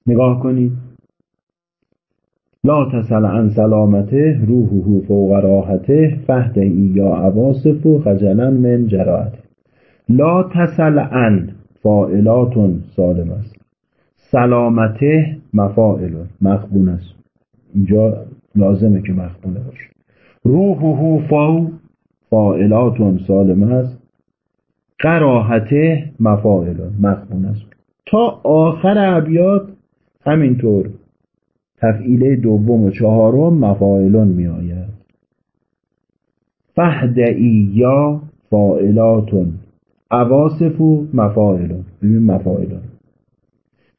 نگاه کنید. لا تسل عن سلامته روحه فوق راحته فهده ای یا عواصف و خجلا من جراحته. لا تسل عن فائلاتون سالم است. سلامته مفاعلون مخبون است. اینجا لازمه که مخبونه باشه. روحه فائلاتون سالم است. قراحته مفاعلون مخبون است. تا آخر ابیات همینطور تفعیله دوم و چهارم مفاعلون می آید فهدعی یا فائلاتون عواصف و ببین مفاعلون.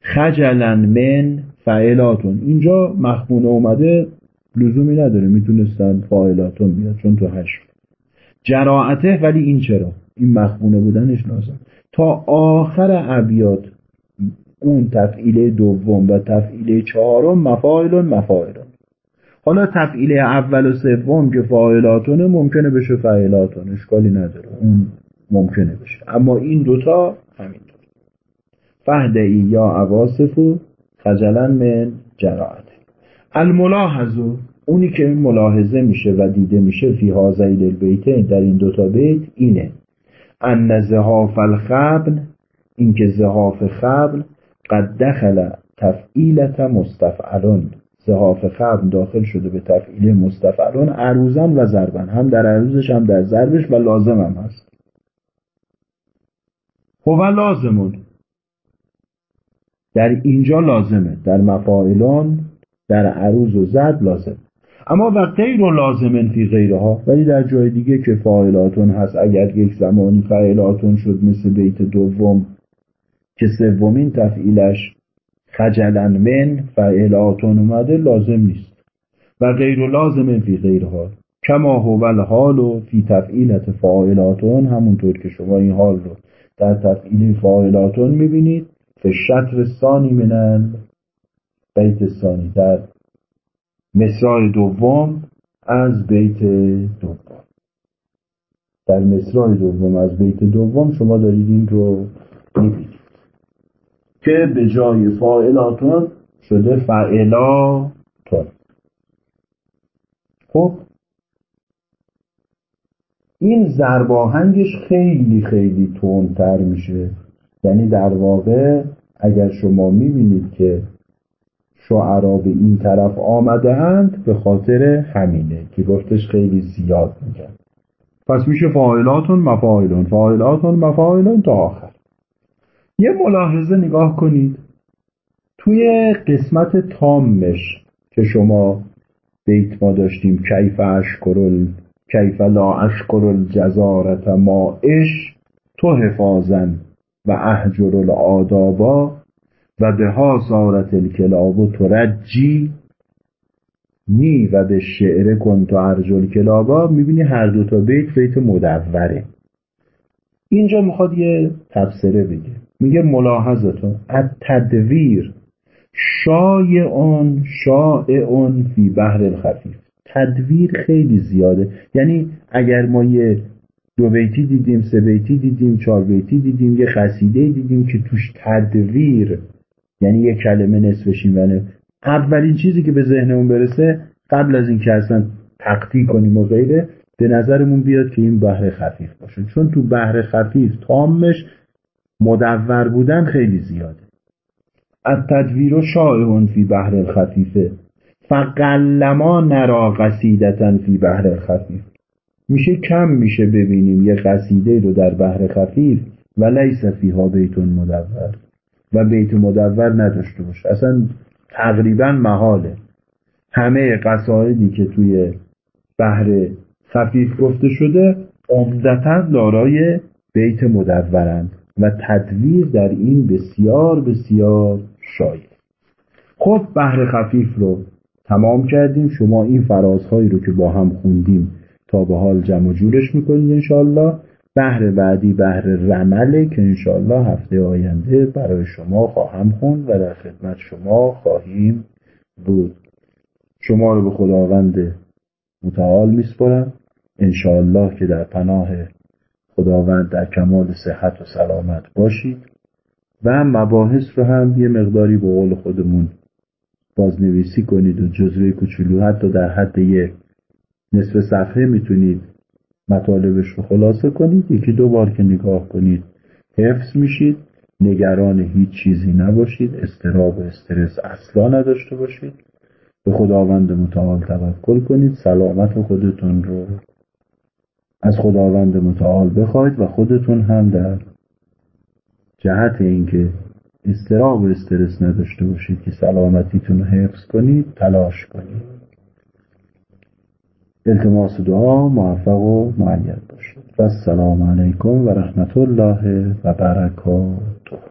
خجلن من فعلاتون اینجا مخبونه اومده لزومی نداره. می‌تونستن فاعلاتون بیاد. چون تو هشت جراعته ولی این چرا؟ این مخبونه بودنش لازم. تا آخر ابیات اون تفعیله دوم و تفعیله چهارم مفاعلون مفاعلون. حالا تفعیله اول و سوم که فاعلاتونه ممکنه بشه فعلاتون اشکالی نداره. اون ممکنه بشه. اما این دوتا همینطور فهدعی یا عواصف و من جراعت الملاحظو اونی که ملاحظه میشه و دیده میشه فی هازیل البیته در این دوتا بیت اینه. ان زهاف الخبل اینکه زهاف خبل قد دخل تفعیلت مستفعلون. زهاف خبل داخل شده به تفعیل مستفعلون عروزن و ضربن. هم در عروزش هم در ضربش و لازم هم هست. هو لازمون. در اینجا لازمه. در مفاعلان در عروض و ضرب لازم. اما و غیر و لازمن فی غیرها ولی در جای دیگه که فاعلاتون هست اگر یک زمانی فاعلاتون شد مثل بیت دوم که سومین تفعیلش خجلن من فاعلاتون اومده لازم نیست. و غیر و لازمن فی غیرها. کما هو الحال و فی تفعیلت فاعلاتون همونطور که شما این حال رو در تفعیل فاعلاتون می‌بینید. به شطر ثانی منن بیت ثانی در مصرع دوم از بیت دوم. در مصرع دوم از بیت دوم شما دارید این رو می‌بینید. که به جای فاعلاتون شده فعلاتون خب؟ این زرباهنگش خیلی خیلی تندتر میشه. یعنی در واقع اگر شما می‌بینید که شعرا به این طرف آمده اند به خاطر همینه که گفتش خیلی زیاد میگن. پس میشه فاعلاتون مفاعلون فاعلاتون مفاعلون تا آخر. یه ملاحظه نگاه کنید. توی قسمت تامش که شما بیت ما داشتیم کیف اشکرل کیف لا اشکرل جزارت ما اش تو حفاظن و احجر الآدابا و به ها سارت الکلاب و ترجی نی و به شعر کن تو ارجل کلابا می‌بینی هر دو تا بیت بیت مدوره. اینجا می‌خواد یه تفسره بگه. میگه ملاحظتون تدویر شایعون شائعون فی بحر الخفیف. تدویر خیلی زیاده. یعنی اگر ما یه دو بیتی دیدیم سه بیتی دیدیم چهار بیتی دیدیم یه قصیده دیدیم که توش تدویر یعنی یه کلمه نصفش این اولین چیزی که به ذهنمون برسه قبل از اینکه اصلا تقطی کنیم و غیره به نظرمون بیاد که این بحر خفیف باشه. چون تو بحر خفیف تامش مدور بودن خیلی زیاده. از تدویر شائعون فی بحر الخفیفه فقلما نرا قصیدتا فی بحر الخفیف میشه کم میشه ببینیم یه قصیده رو در بحر خفیف و لیس فیها بیت مدور. و بیت مدور نداشته باشه. اصلا تقریبا محاله. همه قصایدی که توی بحر خفیف گفته شده عمدتا دارای بیت مدورند و تدویر در این بسیار بسیار شایع. خب بحر خفیف رو تمام کردیم. شما این فرازهایی رو که با هم خوندیم تا به حال جمع جورش می‌کنید انشالله بحر بعدی بحر رمله که انشالله هفته آینده برای شما خواهم خوند و در خدمت شما خواهیم بود. شما رو به خداوند متعال میسپرم انشاءالله که در پناه خداوند در کمال صحت و سلامت باشید و مباحث رو هم یه مقداری به قول خودمون بازنویسی کنید و جزوه کوچولو حتی در حد یه نصف صفحه می‌تونید مطالبش رو خلاصه کنید. یکی دو بار که نگاه کنید حفظ میشید. نگران هیچ چیزی نباشید. استراب و استرس اصلا نداشته باشید. به خداوند متعال توکل کنید. سلامت خودتون رو از خداوند متعال بخواید و خودتون هم در جهت اینکه استراب و استرس نداشته باشید که سلامتیتون رو حفظ کنید تلاش کنید. التماس دعا موفق و معید باشید. و السلام علیکم و رحمت الله و برکاته.